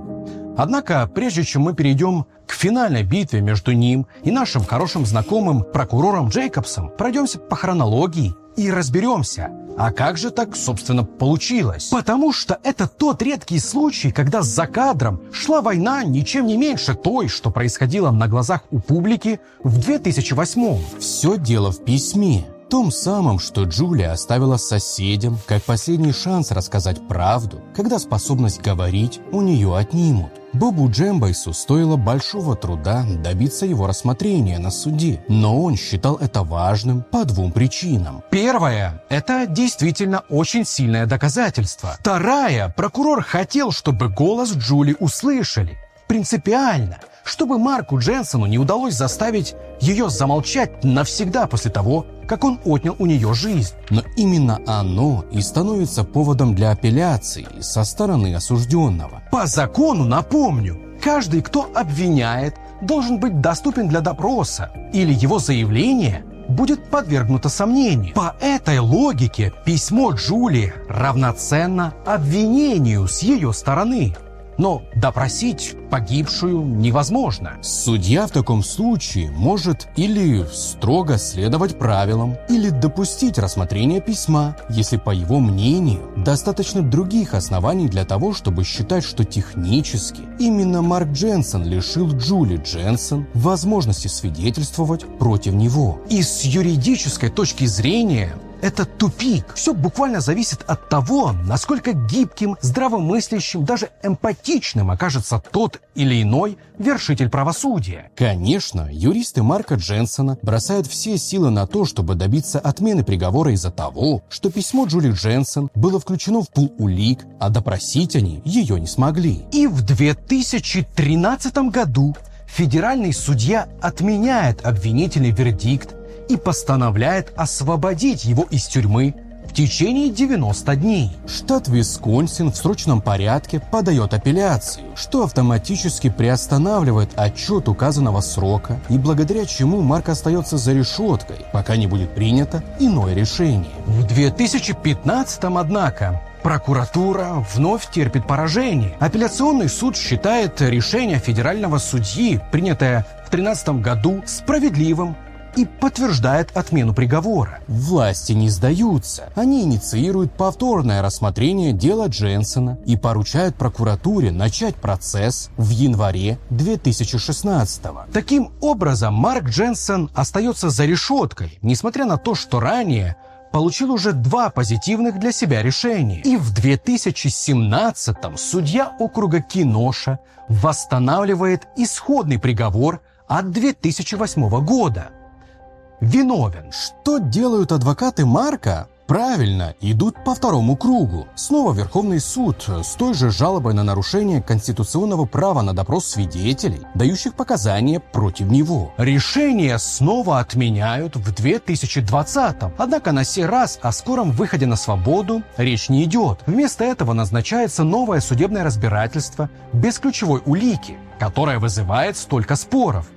Однако, прежде чем мы перейдем к финальной битве между ним и нашим хорошим знакомым прокурором Джейкобсом, пройдемся по хронологии и разберемся, а как же так, собственно, получилось? Потому что это тот редкий случай, когда за кадром шла война ничем не меньше той, что происходило на глазах у публики в 2008 Все дело в письме. Том самом, что Джулия оставила соседям, как последний шанс рассказать правду, когда способность говорить у нее отнимут. Бобу Джембайсу стоило большого труда добиться его рассмотрения на суде, но он считал это важным по двум причинам. Первое – это действительно очень сильное доказательство. Вторая – прокурор хотел, чтобы голос Джули услышали. Принципиально – чтобы Марку Дженсону не удалось заставить ее замолчать навсегда после того, как он отнял у нее жизнь. Но именно оно и становится поводом для апелляции со стороны осужденного. По закону, напомню, каждый, кто обвиняет, должен быть доступен для допроса, или его заявление будет подвергнуто сомнению. По этой логике письмо Джулии равноценно обвинению с ее стороны но допросить погибшую невозможно. Судья в таком случае может или строго следовать правилам, или допустить рассмотрение письма, если, по его мнению, достаточно других оснований для того, чтобы считать, что технически именно Марк Дженсон лишил Джули Дженсон возможности свидетельствовать против него. И с юридической точки зрения это тупик. Все буквально зависит от того, насколько гибким, здравомыслящим, даже эмпатичным окажется тот или иной вершитель правосудия. Конечно, юристы Марка Дженсона бросают все силы на то, чтобы добиться отмены приговора из-за того, что письмо Джули Дженсон было включено в пул улик, а допросить они ее не смогли. И в 2013 году федеральный судья отменяет обвинительный вердикт и постановляет освободить его из тюрьмы в течение 90 дней. Штат Висконсин в срочном порядке подает апелляцию, что автоматически приостанавливает отчет указанного срока и благодаря чему Марк остается за решеткой, пока не будет принято иное решение. В 2015 однако, Прокуратура вновь терпит поражение. Апелляционный суд считает решение федерального судьи, принятое в 2013 году, справедливым и подтверждает отмену приговора. Власти не сдаются. Они инициируют повторное рассмотрение дела Дженсона и поручают прокуратуре начать процесс в январе 2016 -го. Таким образом, Марк Дженсон остается за решеткой, несмотря на то, что ранее получил уже два позитивных для себя решения. И в 2017-м судья округа Киноша восстанавливает исходный приговор от 2008 года – виновен. Что делают адвокаты Марка, Правильно, идут по второму кругу. Снова Верховный суд с той же жалобой на нарушение конституционного права на допрос свидетелей, дающих показания против него. Решение снова отменяют в 2020 Однако на сей раз о скором выходе на свободу речь не идет. Вместо этого назначается новое судебное разбирательство без ключевой улики, которое вызывает столько споров.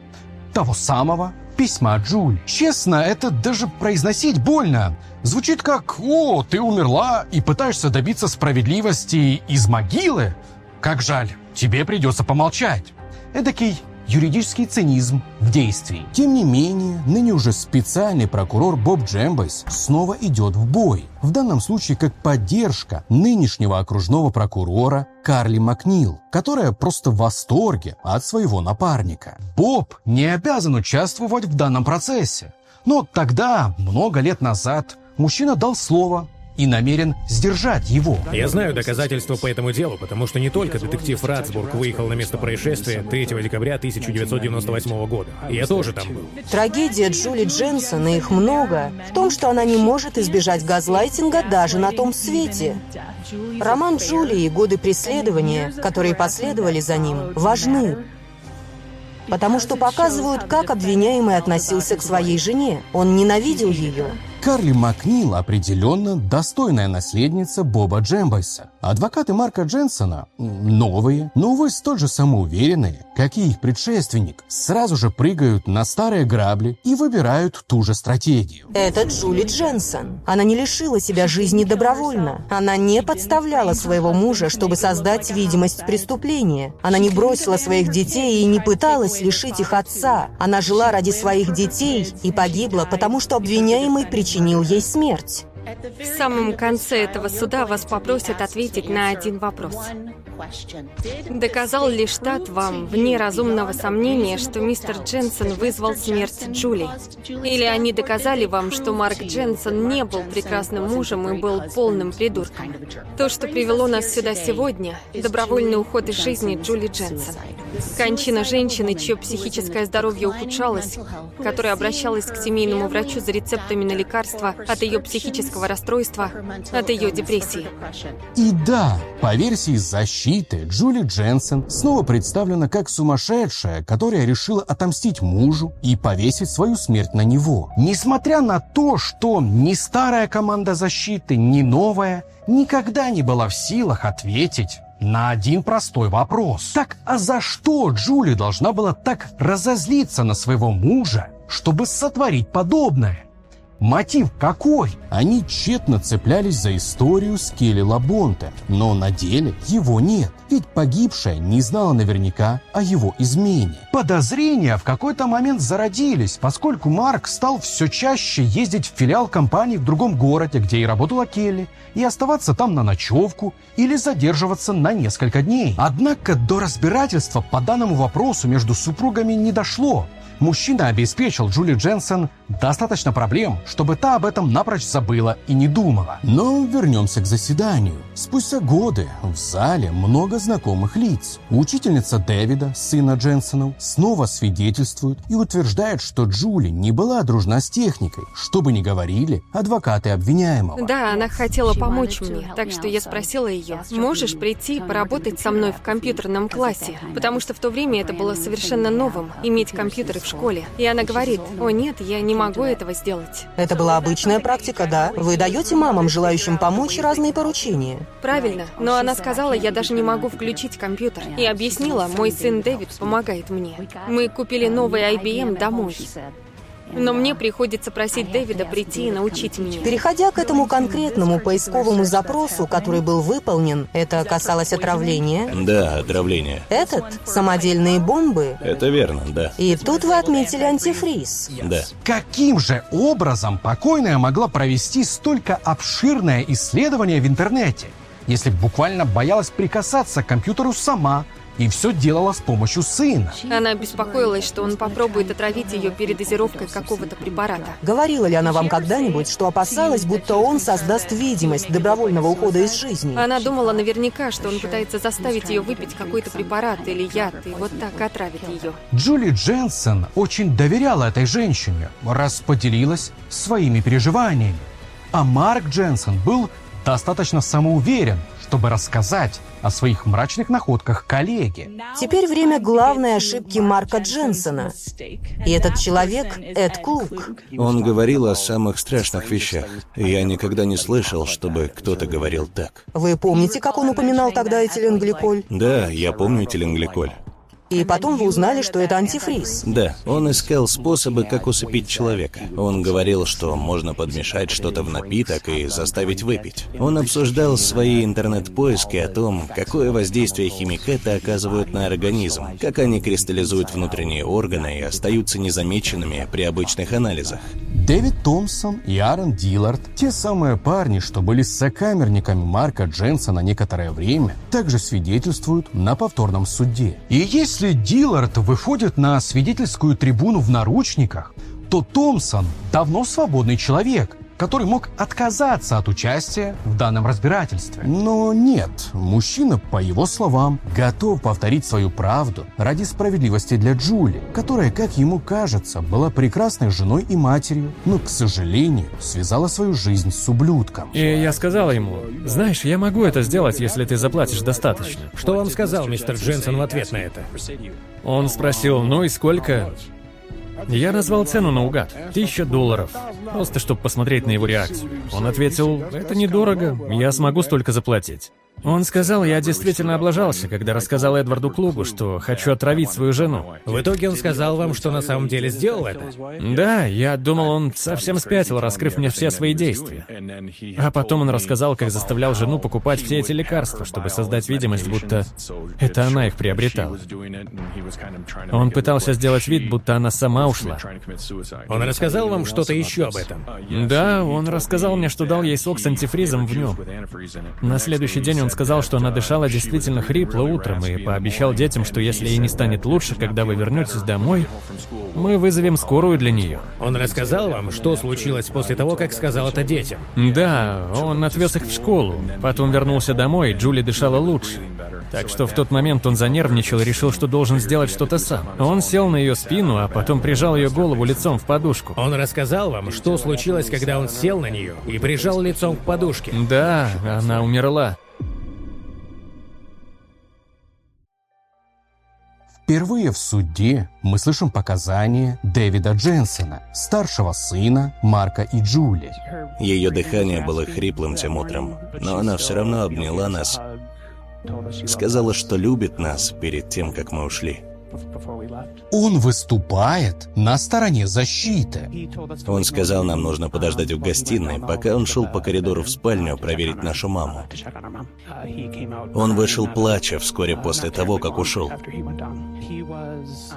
Того самого письма Джуль. Честно, это даже произносить больно. Звучит как «О, ты умерла и пытаешься добиться справедливости из могилы». Как жаль, тебе придется помолчать. Эдакий юридический цинизм в действии. Тем не менее, ныне уже специальный прокурор Боб Джембайс снова идет в бой. В данном случае как поддержка нынешнего окружного прокурора Карли Макнил, которая просто в восторге от своего напарника. Боб не обязан участвовать в данном процессе. Но тогда, много лет назад, мужчина дал слово и намерен сдержать его. Я знаю доказательства по этому делу, потому что не только детектив Ратсбург выехал на место происшествия 3 декабря 1998 года. Я тоже там был. Трагедия Джули Дженсон, и их много, в том, что она не может избежать газлайтинга даже на том свете. Роман Джули и годы преследования, которые последовали за ним, важны, потому что показывают, как обвиняемый относился к своей жене. Он ненавидел ее. Карли Макнил определенно достойная наследница Боба Джембайса. Адвокаты Марка Дженсона новые, но, увы, столь же самоуверенные, как и их предшественник, сразу же прыгают на старые грабли и выбирают ту же стратегию. Это Джули Дженсон. Она не лишила себя жизни добровольно. Она не подставляла своего мужа, чтобы создать видимость преступления. Она не бросила своих детей и не пыталась лишить их отца. Она жила ради своих детей и погибла, потому что обвиняемый причинил ей смерть. В самом конце этого суда вас попросят ответить на один вопрос. Доказал ли штат вам, вне разумного сомнения, что мистер Дженсон вызвал смерть Джули? Или они доказали вам, что Марк Дженсон не был прекрасным мужем и был полным придурком? То, что привело нас сюда сегодня, добровольный уход из жизни Джули Дженсон. Кончина женщины, чье психическое здоровье ухудшалось, которая обращалась к семейному врачу за рецептами на лекарства от ее психического расстройства, от ее депрессии. И да, по версии защиты, Джули Дженсен снова представлена как сумасшедшая, которая решила отомстить мужу и повесить свою смерть на него. Несмотря на то, что ни старая команда защиты, ни новая никогда не была в силах ответить на один простой вопрос. Так а за что Джули должна была так разозлиться на своего мужа, чтобы сотворить подобное? Мотив какой? Они тщетно цеплялись за историю с Келли Лабонте, но на деле его нет, ведь погибшая не знала наверняка о его измене. Подозрения в какой-то момент зародились, поскольку Марк стал все чаще ездить в филиал компании в другом городе, где и работала Келли, и оставаться там на ночевку или задерживаться на несколько дней. Однако до разбирательства по данному вопросу между супругами не дошло. Мужчина обеспечил Джули Дженсен достаточно проблем, чтобы та об этом напрочь забыла и не думала. Но вернемся к заседанию. Спустя годы в зале много знакомых лиц. Учительница Дэвида, сына Дженсонов, снова свидетельствует и утверждает, что Джули не была дружна с техникой, что бы ни говорили адвокаты обвиняемого. Да, она хотела помочь мне, так что я спросила ее, можешь прийти и поработать со мной в компьютерном классе? Потому что в то время это было совершенно новым, иметь компьютеры в школе. И она говорит, о нет, я не могу этого сделать. Это была обычная практика, да? Вы даете мамам, желающим помочь, разные поручения? Правильно, но она сказала, я даже не могу включить компьютер. И объяснила, мой сын Дэвид помогает мне. Мы купили новый IBM домой. Но мне приходится просить Дэвида прийти и научить меня. Переходя к этому конкретному поисковому запросу, который был выполнен, это касалось отравления. Да, отравление. Этот? Самодельные бомбы? Это верно, да. И тут вы отметили антифриз. Да. Каким же образом покойная могла провести столько обширное исследование в интернете, если буквально боялась прикасаться к компьютеру сама и все делала с помощью сына? Она беспокоилась, что он попробует отравить ее передозировкой какого-то препарата. Говорила ли она вам когда-нибудь, что опасалась, будто он создаст видимость добровольного ухода из жизни? Она думала наверняка, что он пытается заставить ее выпить какой-то препарат или яд, и вот так отравит ее. Джули Дженсен очень доверяла этой женщине, раз поделилась своими переживаниями. А Марк Дженсен был достаточно самоуверен, чтобы рассказать о своих мрачных находках коллеге. Теперь время главной ошибки Марка Дженсона. И этот человек — Эд Клук. Он говорил о самых страшных вещах. Я никогда не слышал, чтобы кто-то говорил так. Вы помните, как он упоминал тогда этиленгликоль? Да, я помню этиленгликоль. И потом вы узнали, что это антифриз. Да, он искал способы, как усыпить человека. Он говорил, что можно подмешать что-то в напиток и заставить выпить. Он обсуждал свои интернет-поиски о том, какое воздействие химикаты оказывают на организм, как они кристаллизуют внутренние органы и остаются незамеченными при обычных анализах. Дэвид Томпсон и Аарон Диллард, те самые парни, что были сокамерниками Марка Дженсона некоторое время, также свидетельствуют на повторном суде. И если Диллард выходит на свидетельскую трибуну в наручниках, то Томпсон давно свободный человек, который мог отказаться от участия в данном разбирательстве. Но нет, мужчина, по его словам, готов повторить свою правду ради справедливости для Джули, которая, как ему кажется, была прекрасной женой и матерью, но, к сожалению, связала свою жизнь с ублюдком. И я сказала ему, знаешь, я могу это сделать, если ты заплатишь достаточно. Что вам сказал мистер Дженсон в ответ на это? Он спросил, ну и сколько? Я назвал цену наугад. Тысяча долларов. Просто чтобы посмотреть на его реакцию. Он ответил, это недорого, я смогу столько заплатить. Он сказал, я действительно облажался, когда рассказал Эдварду Клугу, что хочу отравить свою жену. В итоге он сказал вам, что на самом деле сделал это? Да, я думал, он совсем спятил, раскрыв мне все свои действия. А потом он рассказал, как заставлял жену покупать все эти лекарства, чтобы создать видимость, будто это она их приобретала. Он пытался сделать вид, будто она сама ушла. Он рассказал вам что-то еще об этом? Да, он рассказал мне, что дал ей сок с антифризом в нем. На следующий день он сказал, что она дышала действительно хрипло утром и пообещал детям, что если ей не станет лучше, когда вы вернетесь домой, мы вызовем скорую для нее. Он рассказал вам, что случилось после того, как сказал это детям? Да, он отвез их в школу. Потом вернулся домой, и Джули дышала лучше. Так что в тот момент он занервничал и решил, что должен сделать что-то сам. Он сел на ее спину, а потом прижал ее голову лицом в подушку. Он рассказал вам, что случилось, когда он сел на нее и прижал лицом к подушке? Да, она умерла. Впервые в суде мы слышим показания Дэвида Дженсона, старшего сына Марка и Джули. Ее дыхание было хриплым тем утром, но она все равно обняла нас, сказала, что любит нас перед тем, как мы ушли. Он выступает на стороне защиты. Он сказал, нам нужно подождать в гостиной, пока он шел по коридору в спальню проверить нашу маму. Он вышел плача вскоре после того, как ушел.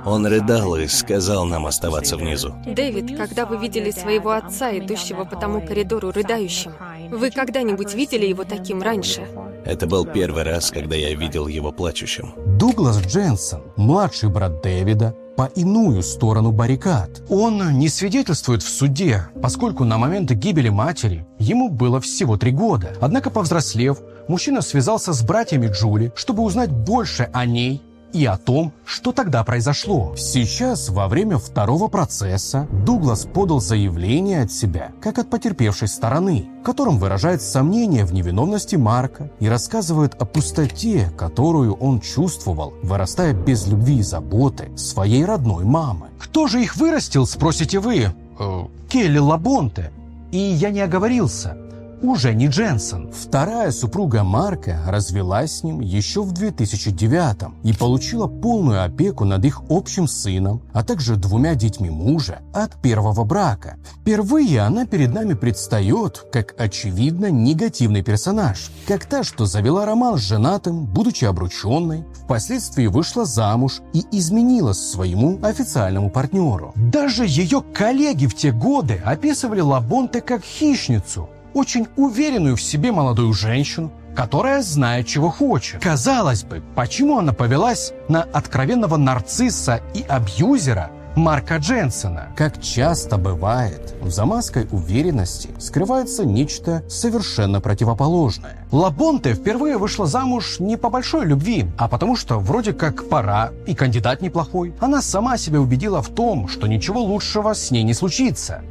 Он рыдал и сказал нам оставаться внизу. Дэвид, когда вы видели своего отца, идущего по тому коридору рыдающим, вы когда-нибудь видели его таким раньше? Это был первый раз, когда я видел его плачущим. Дуглас Дженсон, младший брат Дэвида, по иную сторону баррикад. Он не свидетельствует в суде, поскольку на момент гибели матери ему было всего три года. Однако, повзрослев, мужчина связался с братьями Джули, чтобы узнать больше о ней и о том, что тогда произошло. Сейчас, во время второго процесса, Дуглас подал заявление от себя, как от потерпевшей стороны, в котором выражает сомнение в невиновности Марка и рассказывает о пустоте, которую он чувствовал, вырастая без любви и заботы своей родной мамы. Кто же их вырастил, спросите вы? Э, Келли Лабонте. И я не оговорился уже не Дженсен. Вторая супруга Марка развелась с ним еще в 2009 и получила полную опеку над их общим сыном, а также двумя детьми мужа от первого брака. Впервые она перед нами предстает как очевидно негативный персонаж, как та, что завела роман с женатым, будучи обрученной, впоследствии вышла замуж и изменилась своему официальному партнеру. Даже ее коллеги в те годы описывали Лабонте как хищницу, очень уверенную в себе молодую женщину, которая знает, чего хочет. Казалось бы, почему она повелась на откровенного нарцисса и абьюзера Марка Дженсона? Как часто бывает, за маской уверенности скрывается нечто совершенно противоположное. Лабонте впервые вышла замуж не по большой любви, а потому что вроде как пора и кандидат неплохой. Она сама себя убедила в том, что ничего лучшего с ней не случится.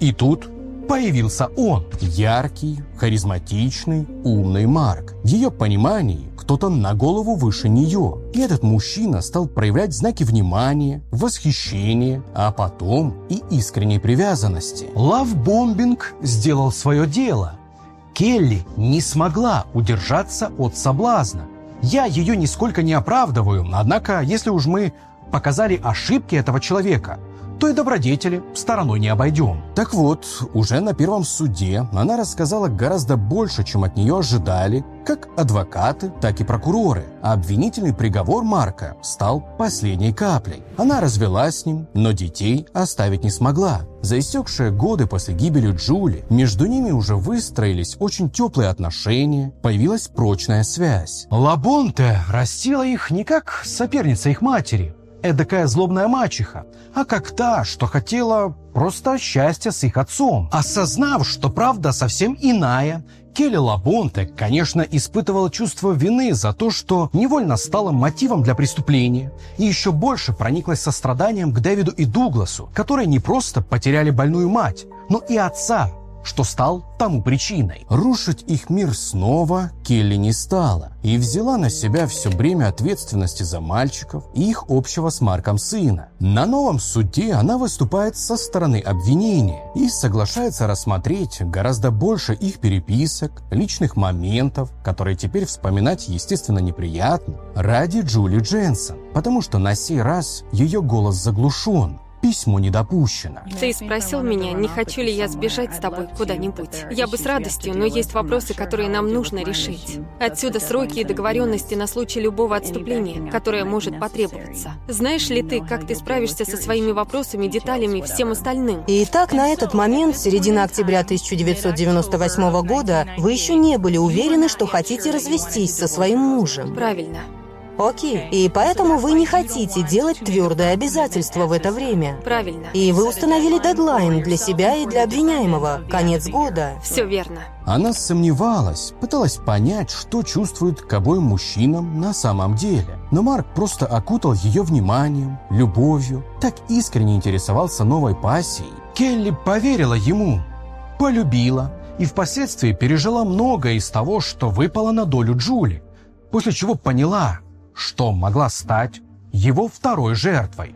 И тут появился он. Яркий, харизматичный, умный Марк. В ее понимании кто-то на голову выше нее. И этот мужчина стал проявлять знаки внимания, восхищения, а потом и искренней привязанности. Лавбомбинг сделал свое дело. Келли не смогла удержаться от соблазна. Я ее нисколько не оправдываю, однако, если уж мы показали ошибки этого человека – то и добродетели стороной не обойдем. Так вот, уже на первом суде она рассказала гораздо больше, чем от нее ожидали, как адвокаты, так и прокуроры. А обвинительный приговор Марка стал последней каплей. Она развелась с ним, но детей оставить не смогла. За истекшие годы после гибели Джули между ними уже выстроились очень теплые отношения, появилась прочная связь. Лабонте растила их не как соперница их матери, эдакая злобная мачеха, а как та, что хотела просто счастья с их отцом. Осознав, что правда совсем иная, Келли Лабонте, конечно, испытывала чувство вины за то, что невольно стала мотивом для преступления, и еще больше прониклась состраданием к Дэвиду и Дугласу, которые не просто потеряли больную мать, но и отца, что стал тому причиной. Рушить их мир снова Келли не стала и взяла на себя все бремя ответственности за мальчиков и их общего с Марком сына. На новом суде она выступает со стороны обвинения и соглашается рассмотреть гораздо больше их переписок, личных моментов, которые теперь вспоминать, естественно, неприятно, ради Джули Дженсон, потому что на сей раз ее голос заглушен, письмо не допущено. Ты спросил меня, не хочу ли я сбежать с тобой куда-нибудь. Я бы с радостью, но есть вопросы, которые нам нужно решить. Отсюда сроки и договоренности на случай любого отступления, которое может потребоваться. Знаешь ли ты, как ты справишься со своими вопросами, деталями и всем остальным? И так на этот момент, середина октября 1998 года, вы еще не были уверены, что хотите развестись со своим мужем. Правильно. Окей. И поэтому вы не хотите делать твердое обязательство в это время. Правильно. И вы установили дедлайн для себя и для обвиняемого. Конец года. Все верно. Она сомневалась, пыталась понять, что чувствует к обоим мужчинам на самом деле. Но Марк просто окутал ее вниманием, любовью, так искренне интересовался новой пассией. Келли поверила ему, полюбила и впоследствии пережила многое из того, что выпало на долю Джули, после чего поняла, что могла стать его второй жертвой.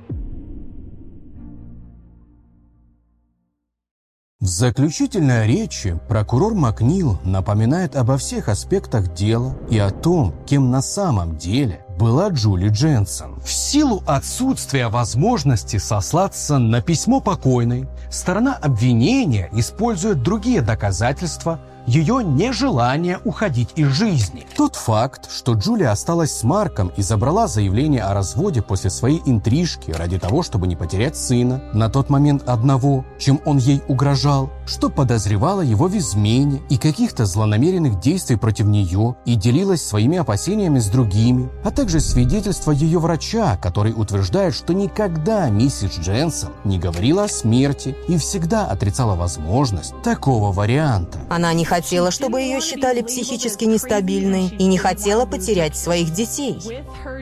В заключительной речи прокурор Макнил напоминает обо всех аспектах дела и о том, кем на самом деле была Джули Дженсон. В силу отсутствия возможности сослаться на письмо покойной, сторона обвинения использует другие доказательства – ее нежелание уходить из жизни. Тот факт, что Джулия осталась с Марком и забрала заявление о разводе после своей интрижки ради того, чтобы не потерять сына, на тот момент одного, чем он ей угрожал, что подозревала его в измене и каких-то злонамеренных действий против нее и делилась своими опасениями с другими, а также свидетельство ее врача, который утверждает, что никогда миссис Дженсон не говорила о смерти и всегда отрицала возможность такого варианта. Она не хотела, чтобы ее считали психически нестабильной и не хотела потерять своих детей.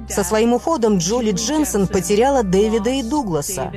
Со своим уходом Джули Дженсон потеряла Дэвида и Дугласа.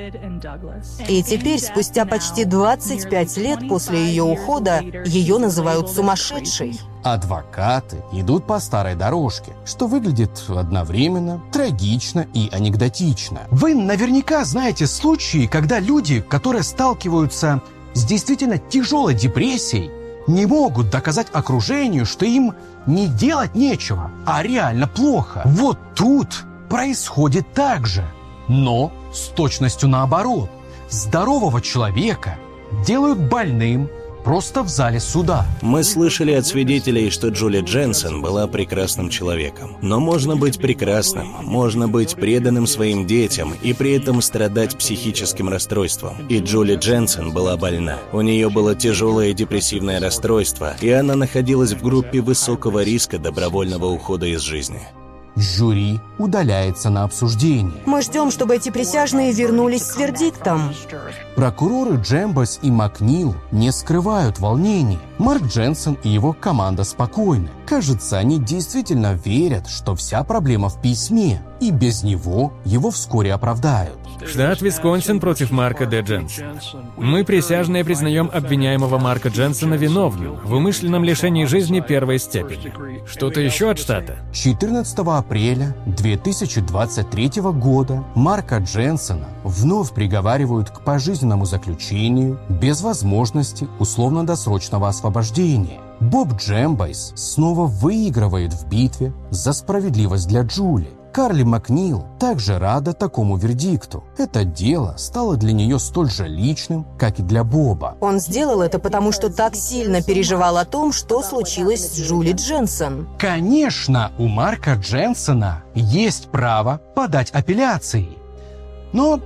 И теперь, спустя почти 25 лет после ее ухода, ее называют сумасшедшей. Адвокаты идут по старой дорожке, что выглядит одновременно трагично и анекдотично. Вы наверняка знаете случаи, когда люди, которые сталкиваются с действительно тяжелой депрессией, не могут доказать окружению, что им не делать нечего, а реально плохо. Вот тут происходит так же, но с точностью наоборот. Здорового человека делают больным, просто в зале суда. Мы слышали от свидетелей, что Джули Дженсен была прекрасным человеком. Но можно быть прекрасным, можно быть преданным своим детям и при этом страдать психическим расстройством. И Джули Дженсен была больна. У нее было тяжелое депрессивное расстройство, и она находилась в группе высокого риска добровольного ухода из жизни. Жюри удаляется на обсуждение. Мы ждем, чтобы эти присяжные вернулись с вердиктом. Прокуроры Джембос и Макнил не скрывают волнений. Марк Дженсен и его команда спокойны. Кажется, они действительно верят, что вся проблема в письме, и без него его вскоре оправдают. Штат Висконсин против Марка Д. Дженсона. Мы, присяжные, признаем обвиняемого Марка Дженсона виновным в умышленном лишении жизни первой степени. Что-то еще от штата? 14 апреля 2023 года Марка Дженсона вновь приговаривают к пожизненному заключению без возможности условно-досрочного освобождения. Боб Джембайс снова выигрывает в битве за справедливость для Джули. Карли Макнил также рада такому вердикту. Это дело стало для нее столь же личным, как и для Боба. Он сделал это, потому что так сильно переживал о том, что случилось с Джули Дженсон. Конечно, у Марка Дженсона есть право подать апелляции. Но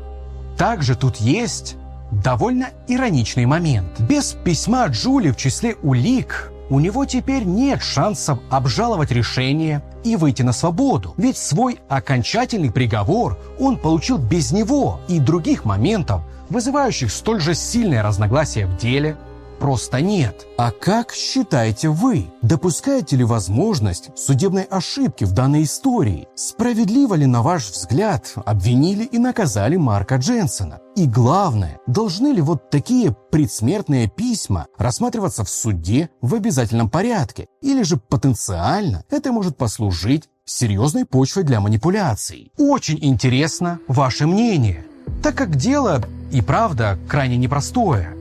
также тут есть довольно ироничный момент. Без письма Джули в числе улик у него теперь нет шансов обжаловать решение и выйти на свободу. Ведь свой окончательный приговор он получил без него и других моментов, вызывающих столь же сильное разногласие в деле, просто нет. А как считаете вы? Допускаете ли возможность судебной ошибки в данной истории? Справедливо ли, на ваш взгляд, обвинили и наказали Марка Дженсона? И главное, должны ли вот такие предсмертные письма рассматриваться в суде в обязательном порядке? Или же потенциально это может послужить серьезной почвой для манипуляций? Очень интересно ваше мнение, так как дело и правда крайне непростое.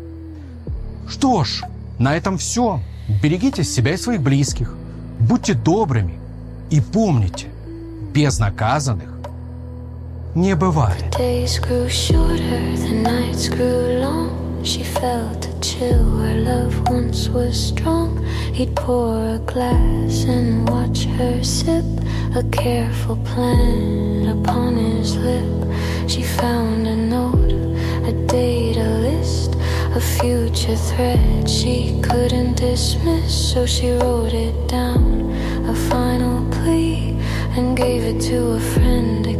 Что ж, на этом все. Берегите себя и своих близких. Будьте добрыми. И помните, безнаказанных не бывает. She felt a chill where love once was strong. He'd pour a glass and watch her sip. A careful plan upon his lip. She found a note, a date, a list. A future threat she couldn't dismiss, so she wrote it down. A final plea and gave it to a friend.